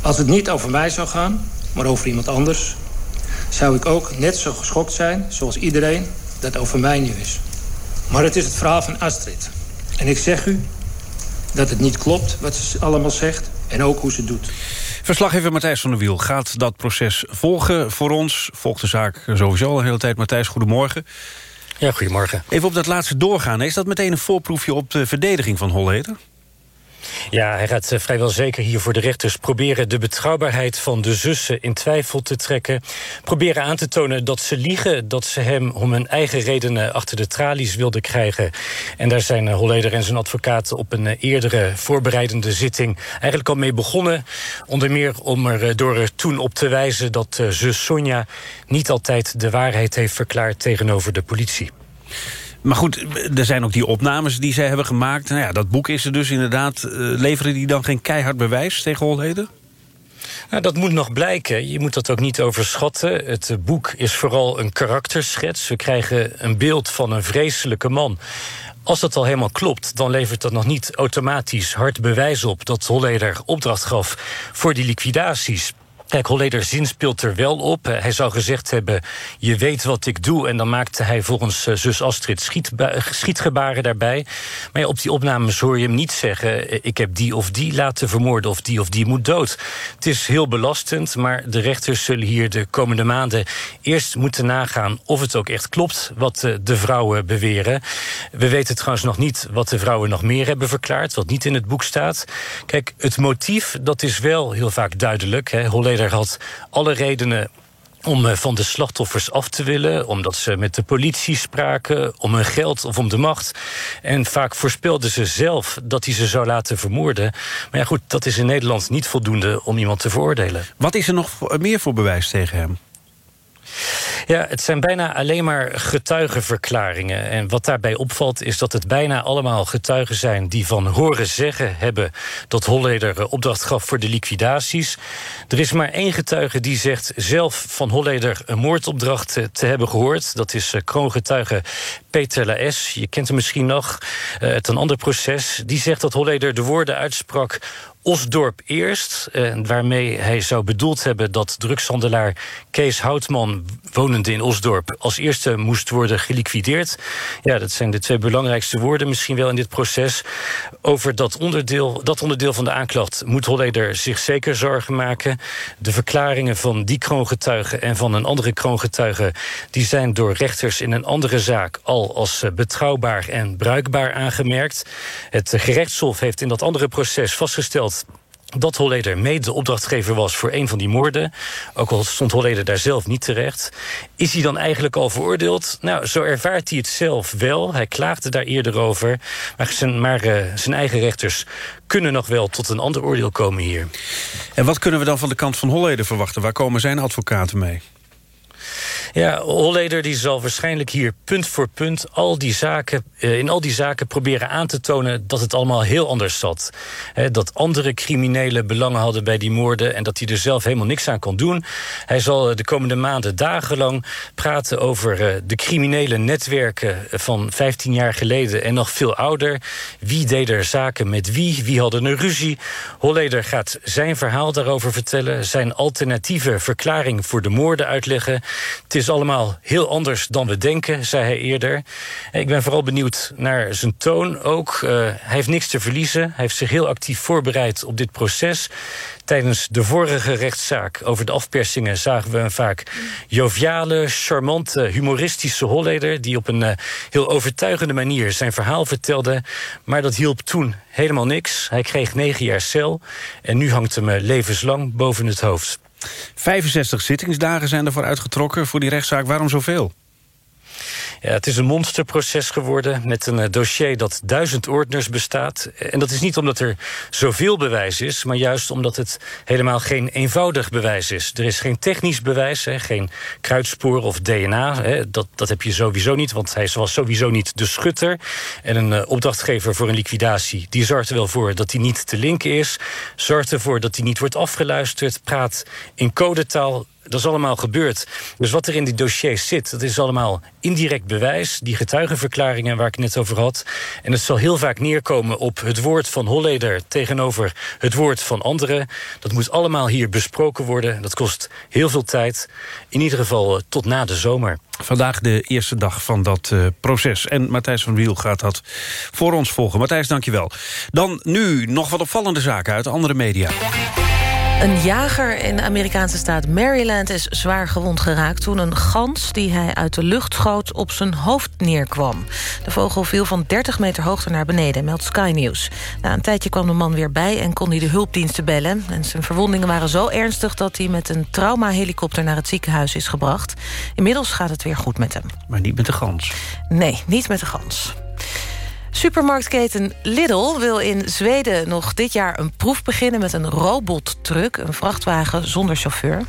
Als het niet over mij zou gaan, maar over iemand anders... zou ik ook net zo geschokt zijn zoals iedereen dat over mij nu is. Maar het is het verhaal van Astrid. En ik zeg u dat het niet klopt wat ze allemaal zegt en ook hoe ze het doet. Verslaggever Matthijs van der Wiel gaat dat proces volgen voor ons. Volgt de zaak sowieso al een hele tijd. Matthijs, goedemorgen. Ja, goedemorgen. Even op dat laatste doorgaan. Is dat meteen een voorproefje op de verdediging van Holleder? Ja, hij gaat eh, vrijwel zeker hier voor de rechters proberen de betrouwbaarheid van de zussen in twijfel te trekken. Proberen aan te tonen dat ze liegen, dat ze hem om hun eigen redenen achter de tralies wilden krijgen. En daar zijn eh, Holleder en zijn advocaten op een eh, eerdere voorbereidende zitting eigenlijk al mee begonnen. Onder meer om er door er toen op te wijzen dat zus Sonja niet altijd de waarheid heeft verklaard tegenover de politie. Maar goed, er zijn ook die opnames die zij hebben gemaakt. Nou ja, dat boek is er dus inderdaad. Eh, leveren die dan geen keihard bewijs tegen Holleder? Nou, dat moet nog blijken. Je moet dat ook niet overschatten. Het boek is vooral een karakterschets. We krijgen een beeld van een vreselijke man. Als dat al helemaal klopt, dan levert dat nog niet automatisch hard bewijs op... dat Holleder opdracht gaf voor die liquidaties. Kijk, Holleder zin speelt er wel op. Eh, hij zou gezegd hebben, je weet wat ik doe... en dan maakte hij volgens uh, zus Astrid schietgebaren daarbij. Maar op die opnames hoor je hem niet zeggen... Eh, ik heb die of die laten vermoorden of die of die moet dood. Het is heel belastend, maar de rechters zullen hier de komende maanden... eerst moeten nagaan of het ook echt klopt wat de vrouwen beweren. We weten trouwens nog niet wat de vrouwen nog meer hebben verklaard... wat niet in het boek staat. Kijk, het motief, dat is wel heel vaak duidelijk. Hè. Had alle redenen om eh, van de slachtoffers af te willen... omdat ze met de politie spraken, om hun geld of om de macht. En vaak voorspelden ze zelf dat hij ze zou laten vermoorden. Maar ja, goed, dat is in Nederland niet voldoende om iemand te veroordelen. Wat is er nog meer voor bewijs tegen hem? Ja, het zijn bijna alleen maar getuigenverklaringen. En wat daarbij opvalt is dat het bijna allemaal getuigen zijn... die van horen zeggen hebben dat Holleder opdracht gaf voor de liquidaties. Er is maar één getuige die zegt zelf van Holleder... een moordopdracht te hebben gehoord. Dat is eh, kroongetuige Peter Laes. Je kent hem misschien nog. Het een ander proces. Die zegt dat Holleder de woorden uitsprak Osdorp eerst, eh, waarmee hij zou bedoeld hebben... dat drugshandelaar Kees Houtman, wonende in Osdorp... als eerste moest worden geliquideerd. Ja, dat zijn de twee belangrijkste woorden misschien wel in dit proces. Over dat onderdeel, dat onderdeel van de aanklacht moet Holleder zich zeker zorgen maken. De verklaringen van die kroongetuige en van een andere kroongetuige... die zijn door rechters in een andere zaak al als eh, betrouwbaar en bruikbaar aangemerkt. Het gerechtshof heeft in dat andere proces vastgesteld dat Holleder mede opdrachtgever was voor een van die moorden. Ook al stond Holleder daar zelf niet terecht. Is hij dan eigenlijk al veroordeeld? Nou, zo ervaart hij het zelf wel. Hij klaagde daar eerder over. Maar zijn, maar, uh, zijn eigen rechters kunnen nog wel tot een ander oordeel komen hier. En wat kunnen we dan van de kant van Holleder verwachten? Waar komen zijn advocaten mee? Ja, Holleder die zal waarschijnlijk hier punt voor punt al die zaken, eh, in al die zaken proberen aan te tonen dat het allemaal heel anders zat. dat andere criminelen belangen hadden bij die moorden en dat hij er zelf helemaal niks aan kon doen. Hij zal de komende maanden dagenlang praten over eh, de criminele netwerken van 15 jaar geleden en nog veel ouder. Wie deed er zaken met wie? Wie hadden een ruzie? Holleder gaat zijn verhaal daarover vertellen, zijn alternatieve verklaring voor de moorden uitleggen is allemaal heel anders dan we denken, zei hij eerder. Ik ben vooral benieuwd naar zijn toon ook. Uh, hij heeft niks te verliezen. Hij heeft zich heel actief voorbereid op dit proces. Tijdens de vorige rechtszaak over de afpersingen zagen we een vaak joviale, charmante, humoristische Holleder... die op een uh, heel overtuigende manier zijn verhaal vertelde. Maar dat hielp toen helemaal niks. Hij kreeg negen jaar cel en nu hangt hem uh, levenslang boven het hoofd. 65 zittingsdagen zijn ervoor uitgetrokken voor die rechtszaak. Waarom zoveel? Het is een monsterproces geworden met een eh, dossier dat duizend ordners bestaat. En dat is niet omdat er zoveel bewijs is... maar juist omdat het helemaal geen eenvoudig bewijs is. Er is geen technisch bewijs, hè, geen kruidspoor of DNA. Hè, dat, dat heb je sowieso niet, want hij was sowieso niet de schutter. En een uh, opdrachtgever voor een liquidatie... die zorgt er wel voor dat hij niet te linken is. Zorgt ervoor dat hij niet wordt afgeluisterd. Praat in codetaal dat is allemaal gebeurd. Dus wat er in die dossiers zit, dat is allemaal indirect bewijs. Die getuigenverklaringen waar ik net over had. En het zal heel vaak neerkomen op het woord van Holleder... tegenover het woord van anderen. Dat moet allemaal hier besproken worden. Dat kost heel veel tijd. In ieder geval eh, tot na de zomer. Vandaag de eerste dag van dat uh, proces. En Matthijs van Wiel gaat dat voor ons volgen. Matthijs, dankjewel. Dan nu nog wat opvallende zaken uit andere media. Een jager in de Amerikaanse staat Maryland is zwaar gewond geraakt... toen een gans die hij uit de lucht schoot op zijn hoofd neerkwam. De vogel viel van 30 meter hoogte naar beneden, meldt Sky News. Na een tijdje kwam de man weer bij en kon hij de hulpdiensten bellen. En zijn verwondingen waren zo ernstig dat hij met een traumahelikopter naar het ziekenhuis is gebracht. Inmiddels gaat het weer goed met hem. Maar niet met de gans? Nee, niet met de gans. Supermarktketen Lidl wil in Zweden nog dit jaar een proef beginnen... met een robottruck, een vrachtwagen zonder chauffeur.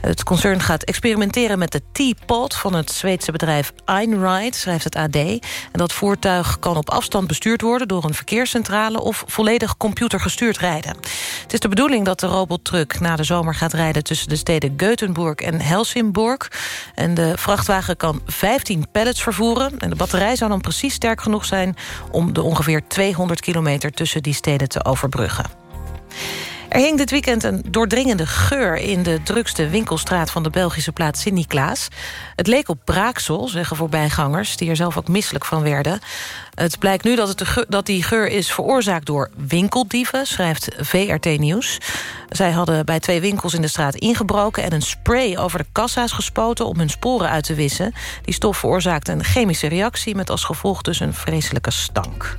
Het concern gaat experimenteren met de T-Pod... van het Zweedse bedrijf Einride, schrijft het AD. En dat voertuig kan op afstand bestuurd worden... door een verkeerscentrale of volledig computergestuurd rijden. Het is de bedoeling dat de robottruck na de zomer gaat rijden... tussen de steden Gothenburg en Helsingborg. En de vrachtwagen kan 15 pallets vervoeren. En de batterij zou dan precies sterk genoeg zijn om de ongeveer 200 kilometer tussen die steden te overbruggen. Er hing dit weekend een doordringende geur in de drukste winkelstraat van de Belgische plaats Sint-Niklaas. Het leek op braaksel, zeggen voorbijgangers, die er zelf ook misselijk van werden. Het blijkt nu dat, het dat die geur is veroorzaakt door winkeldieven, schrijft VRT Nieuws. Zij hadden bij twee winkels in de straat ingebroken... en een spray over de kassa's gespoten om hun sporen uit te wissen. Die stof veroorzaakte een chemische reactie... met als gevolg dus een vreselijke stank.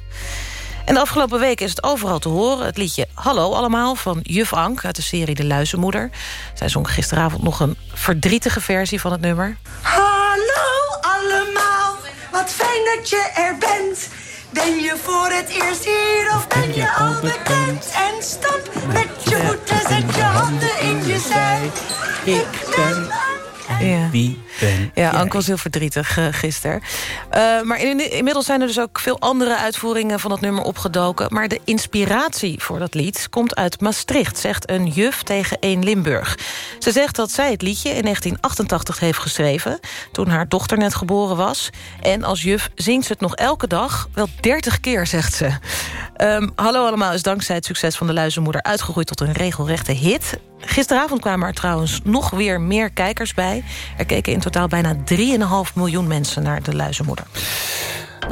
En de afgelopen week is het overal te horen. Het liedje Hallo allemaal van Juf Ank uit de serie De Luizenmoeder. Zij zong gisteravond nog een verdrietige versie van het nummer. Hallo allemaal, wat fijn dat je er bent. Ben je voor het eerst hier of ben je al bekend? En stap met je voeten, zet je handen in je zij. Ik ben Ja. Wie ben Ja, Anke was heel verdrietig uh, gisteren. Uh, maar in, inmiddels zijn er dus ook veel andere uitvoeringen van het nummer opgedoken. Maar de inspiratie voor dat lied komt uit Maastricht... zegt een juf tegen 1 Limburg. Ze zegt dat zij het liedje in 1988 heeft geschreven... toen haar dochter net geboren was. En als juf zingt ze het nog elke dag, wel 30 keer, zegt ze. Um, Hallo allemaal is dankzij het succes van de luizenmoeder... uitgegroeid tot een regelrechte hit. Gisteravond kwamen er trouwens nog weer meer kijkers bij. Er keken in totaal bijna 3,5 miljoen mensen naar de luizenmoeder.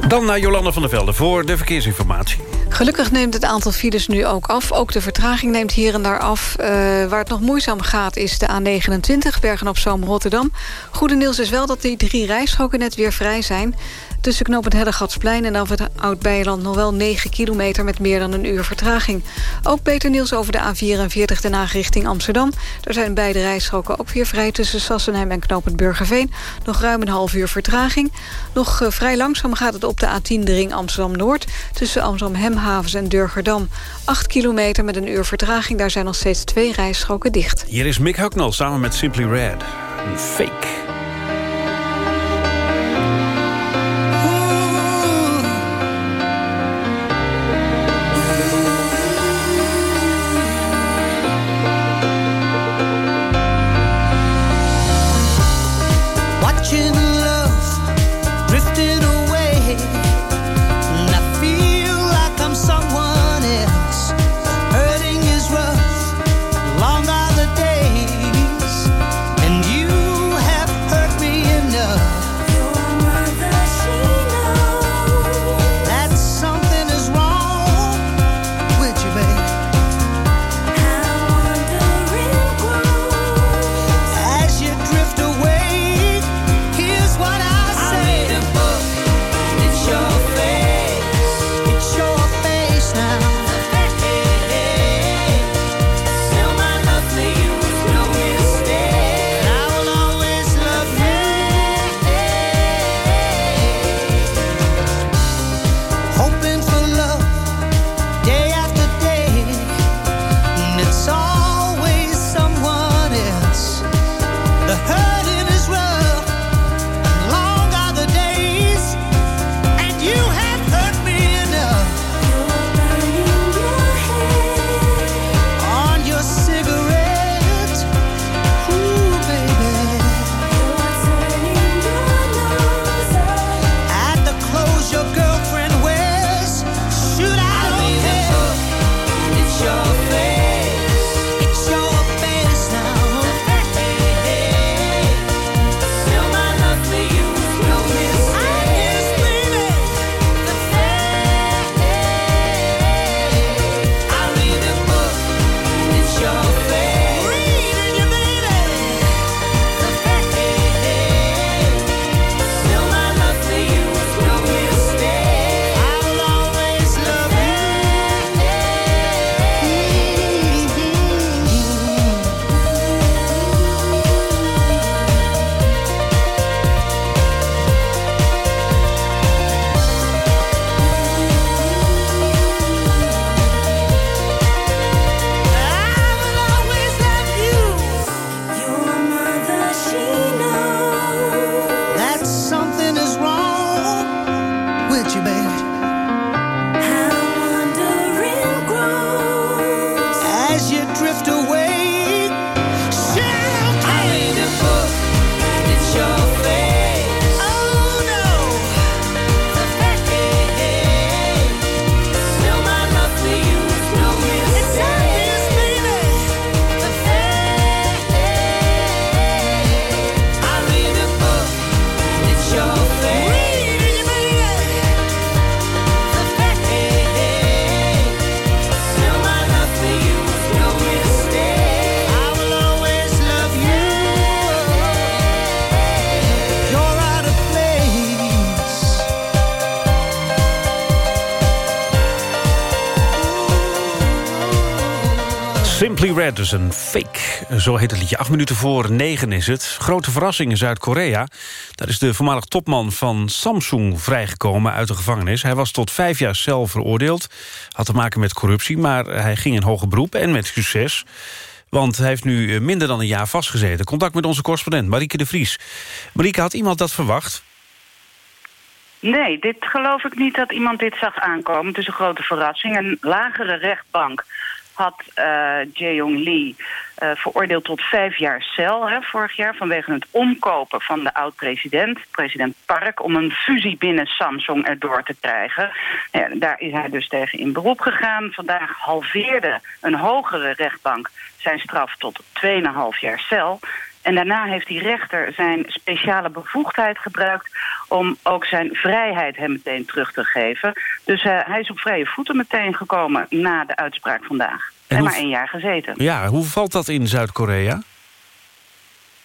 Dan naar Jolanda van der Velde voor de verkeersinformatie. Gelukkig neemt het aantal files nu ook af. Ook de vertraging neemt hier en daar af. Uh, waar het nog moeizaam gaat is de A29, Bergen-op-Zoom, Rotterdam. Goede nieuws is wel dat die drie rijstroken net weer vrij zijn. Tussen knooppunt Hellegatsplein en af het Oud-Beijerland... nog wel 9 kilometer met meer dan een uur vertraging. Ook beter nieuws over de A44 Den Haag richting Amsterdam. Er zijn beide rijstroken ook weer vrij tussen Sassenheim en knooppunt Burgerveen. Nog ruim een half uur vertraging. Nog uh, vrij langzaam gaat het op de A10 de ring Amsterdam-Noord... tussen Amsterdam-Hemhavens en Durgerdam. 8 kilometer met een uur vertraging. Daar zijn nog steeds twee rijstroken dicht. Hier is Mick Hucknall samen met Simply Red. Een fake. Dus een fake. Zo heet het liedje. Acht minuten voor negen is het. Grote verrassing in Zuid-Korea. Daar is de voormalig topman van Samsung vrijgekomen uit de gevangenis. Hij was tot vijf jaar cel veroordeeld. Had te maken met corruptie, maar hij ging in hoger beroep en met succes. Want hij heeft nu eh, minder dan een jaar vastgezeten. Contact met onze correspondent Marieke de Vries. Marieke, had iemand dat verwacht? Nee, dit geloof ik niet dat iemand dit zag aankomen. Het is een grote verrassing. Een lagere rechtbank had uh, Jae-yong Lee uh, veroordeeld tot vijf jaar cel hè, vorig jaar... vanwege het omkopen van de oud-president, president Park... om een fusie binnen Samsung erdoor te krijgen. Ja, daar is hij dus tegen in beroep gegaan. Vandaag halveerde een hogere rechtbank zijn straf tot 2,5 jaar cel... En daarna heeft die rechter zijn speciale bevoegdheid gebruikt... om ook zijn vrijheid hem meteen terug te geven. Dus uh, hij is op vrije voeten meteen gekomen na de uitspraak vandaag. En, en maar één jaar gezeten. Ja, hoe valt dat in Zuid-Korea?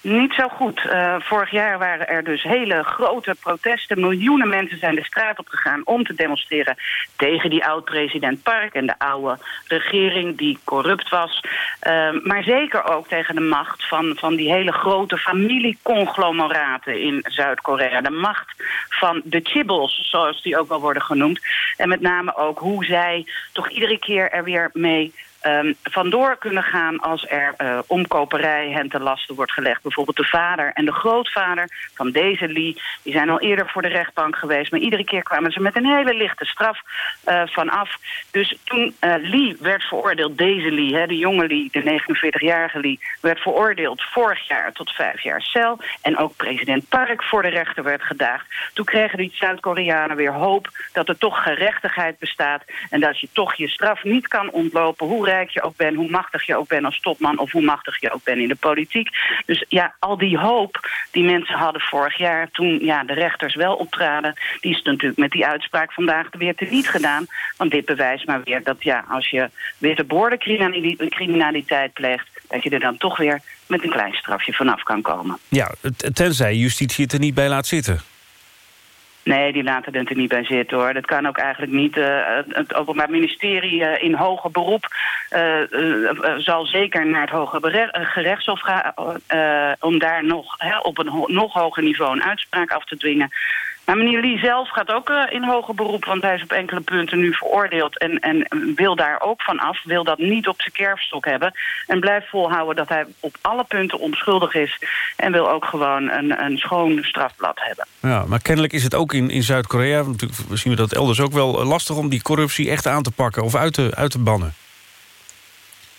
Niet zo goed. Uh, vorig jaar waren er dus hele grote protesten. Miljoenen mensen zijn de straat op gegaan om te demonstreren tegen die oud-president Park en de oude regering die corrupt was. Uh, maar zeker ook tegen de macht van, van die hele grote familieconglomeraten in Zuid-Korea. De macht van de Chibbles, zoals die ook wel worden genoemd. En met name ook hoe zij toch iedere keer er weer mee um, vandoor kunnen gaan als er uh, omkoperij hen te lasten wordt gelegd. Bijvoorbeeld de vader en de grootvader van deze Lee, die zijn al eerder voor de rechtbank geweest, maar iedere keer kwamen ze met een hele lichte straf uh, vanaf. Dus toen uh, Lee werd veroordeeld, deze Lee, hè, de jonge Lee, de 49-jarige Lee, werd veroordeeld vorig jaar tot vijf jaar cel. En ook president Park voor de rechter werd gedaagd. Toen kregen die Zuid-Koreanen weer hoop dat er toch gerechtigheid bestaat en dat je toch je straf niet kan ontlopen, hoe je ook bent, hoe machtig je ook bent als topman... of hoe machtig je ook bent in de politiek. Dus ja, al die hoop die mensen hadden vorig jaar... toen ja, de rechters wel optraden... die is natuurlijk met die uitspraak vandaag weer te niet gedaan. Want dit bewijst maar weer dat ja, als je weer de borden criminaliteit pleegt... dat je er dan toch weer met een klein strafje vanaf kan komen. Ja, tenzij justitie het er niet bij laat zitten. Nee, die laten het er niet bij zitten hoor. Dat kan ook eigenlijk niet. Uh, het Openbaar Ministerie uh, in hoger beroep uh, zal zeker naar het hoger gerechtshof gaan... om daar nog hè, op een nog hoger niveau een uitspraak af te dwingen. Maar meneer Lee zelf gaat ook uh, in hoger beroep... want hij is op enkele punten nu veroordeeld... En, en wil daar ook van af, wil dat niet op zijn kerfstok hebben... en blijft volhouden dat hij op alle punten onschuldig is... en wil ook gewoon een, een schoon strafblad hebben. Ja, maar kennelijk is het ook in, in Zuid-Korea... natuurlijk zien we dat elders ook wel lastig om die corruptie echt aan te pakken... of uit te, uit te bannen.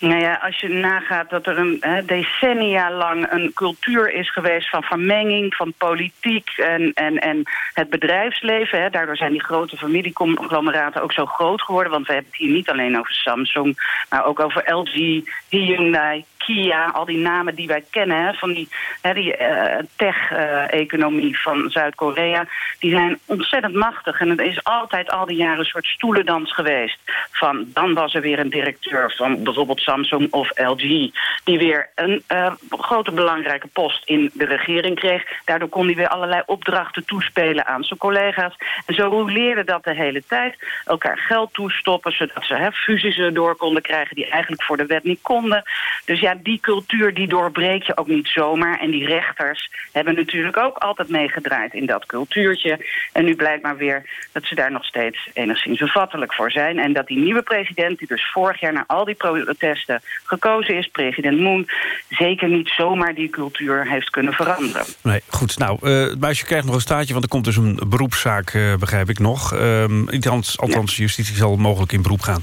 Nou ja, als je nagaat dat er een he, decennia lang een cultuur is geweest van vermenging van politiek en, en, en het bedrijfsleven. Hè. Daardoor zijn die grote familieconglomeraten ook zo groot geworden. Want we hebben het hier niet alleen over Samsung, maar ook over LG, Hyundai, Kia, al die namen die wij kennen hè, van die, hè, die uh, tech-economie van Zuid-Korea, die zijn ontzettend machtig. En het is altijd al die jaren een soort stoelendans geweest. Van dan was er weer een directeur van bijvoorbeeld Samsung of LG, die weer een uh, grote belangrijke post in de regering kreeg. Daardoor kon hij weer allerlei opdrachten toespelen aan zijn collega's. En zo roleerde dat de hele tijd. Elkaar geld toestoppen, zodat ze hè, fusies erdoor konden krijgen die eigenlijk voor de wet niet konden. Dus ja, die cultuur die doorbreek je ook niet zomaar. En die rechters hebben natuurlijk ook altijd meegedraaid in dat cultuurtje. En nu blijkt maar weer dat ze daar nog steeds enigszins bevattelijk voor zijn. En dat die nieuwe president, die dus vorig jaar na al die protesten gekozen is, president Moon, zeker niet zomaar die cultuur heeft kunnen veranderen. Nee, goed. Nou, uh, het meisje krijgt nog een staatje, want er komt dus een beroepszaak, uh, begrijp ik nog. Uh, althans, althans ja. justitie zal mogelijk in beroep gaan.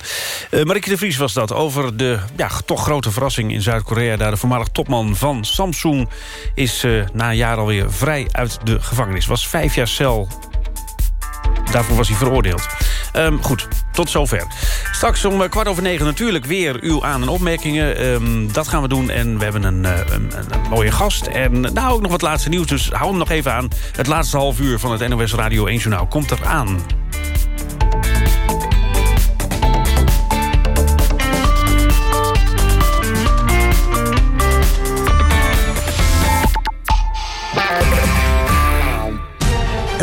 Uh, Marieke de Vries was dat over de ja, toch grote verrassing in Zuid Zuid-Korea. Daar de voormalig topman van Samsung is uh, na een jaar alweer vrij uit de gevangenis. Was vijf jaar cel. Daarvoor was hij veroordeeld. Um, goed, tot zover. Straks om kwart over negen natuurlijk weer uw aan- en opmerkingen. Um, dat gaan we doen en we hebben een, een, een, mooie gast. En nou ook nog wat laatste nieuws, dus hou hem nog even aan. Het laatste half uur van het NOS Radio 1 Journaal komt eraan.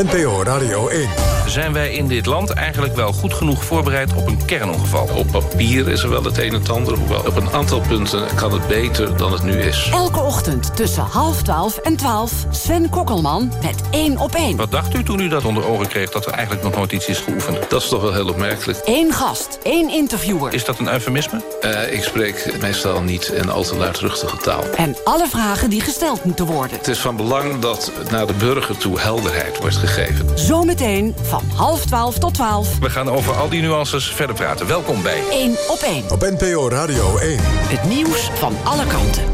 NPO Radio 1. Zijn wij in dit land eigenlijk wel goed genoeg voorbereid op een kernongeval. Op papier is er wel het een en het ander, hoewel op een aantal punten kan het beter dan het nu is. Elke ochtend tussen half twaalf en twaalf Sven Kokkelman met één op één. Wat dacht u toen u dat onder ogen kreeg dat er eigenlijk nog nooit iets is geoefend? Dat is toch wel heel opmerkelijk. Eén gast, één interviewer. Is dat een eufemisme? Uh, ik spreek meestal niet in al te luidruchtige taal. En alle vragen die gesteld moeten worden. Het is van belang dat naar de burger toe helderheid wordt gegeven. Zometeen van half twaalf tot twaalf. We gaan over al die nuances verder praten. Welkom bij 1 op 1. Op NPO Radio 1. Het nieuws van alle kanten.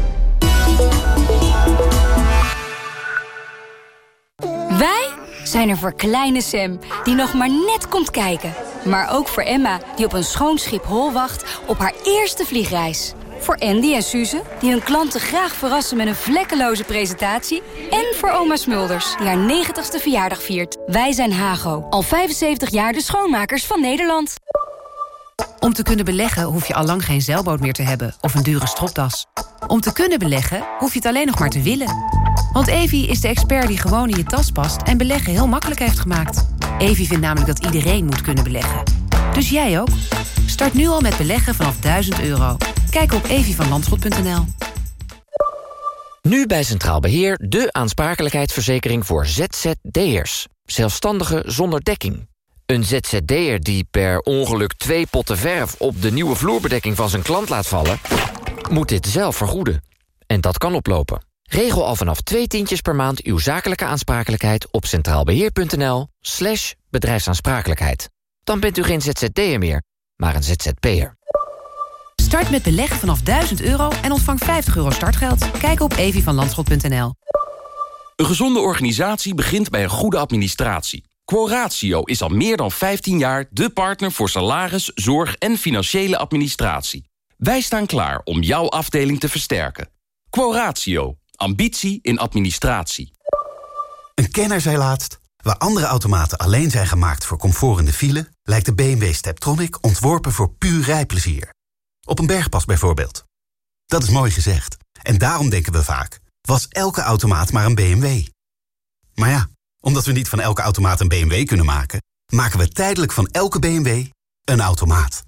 Wij zijn er voor kleine Sam, die nog maar net komt kijken. Maar ook voor Emma, die op een schoon schip hol wacht op haar eerste vliegreis. Voor Andy en Suze, die hun klanten graag verrassen met een vlekkeloze presentatie. En voor oma Smulders, die haar 90ste verjaardag viert. Wij zijn Hago, al 75 jaar de schoonmakers van Nederland. Om te kunnen beleggen hoef je al lang geen zeilboot meer te hebben of een dure stropdas. Om te kunnen beleggen hoef je het alleen nog maar te willen. Want Evi is de expert die gewoon in je tas past en beleggen heel makkelijk heeft gemaakt. Evi vindt namelijk dat iedereen moet kunnen beleggen. Dus jij ook? Start nu al met beleggen vanaf 1000 euro. Kijk op evievanlandschot.nl. Nu bij Centraal Beheer de aansprakelijkheidsverzekering voor ZZD'ers. Zelfstandigen zonder dekking. Een ZZD'er die per ongeluk twee potten verf... op de nieuwe vloerbedekking van zijn klant laat vallen... moet dit zelf vergoeden. En dat kan oplopen. Regel al vanaf twee tientjes per maand uw zakelijke aansprakelijkheid... op centraalbeheer.nl slash bedrijfsaansprakelijkheid. Dan bent u geen ZZD'er meer, maar een ZZP'er. Start met beleggen vanaf 1000 euro en ontvang 50 euro startgeld. Kijk op evievanlandschot.nl. Een gezonde organisatie begint bij een goede administratie. Quoratio is al meer dan 15 jaar de partner voor salaris, zorg en financiële administratie. Wij staan klaar om jouw afdeling te versterken. Quoratio. Ambitie in administratie. Een kenner zei laatst... waar andere automaten alleen zijn gemaakt voor comfort in de file... lijkt de BMW Steptronic ontworpen voor puur rijplezier. Op een bergpas bijvoorbeeld. Dat is mooi gezegd. En daarom denken we vaak... was elke automaat maar een BMW? Maar ja, omdat we niet van elke automaat een BMW kunnen maken... maken we tijdelijk van elke BMW een automaat.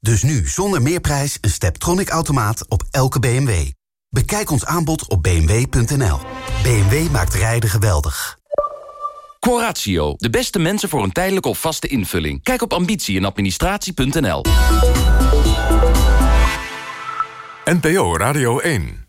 Dus nu zonder meerprijs een Steptronic-automaat op elke BMW. Bekijk ons aanbod op bmw.nl. BMW maakt rijden geweldig. Quoratio, de beste mensen voor een tijdelijke of vaste invulling. Kijk op ambitie en administratie.nl. NPO Radio 1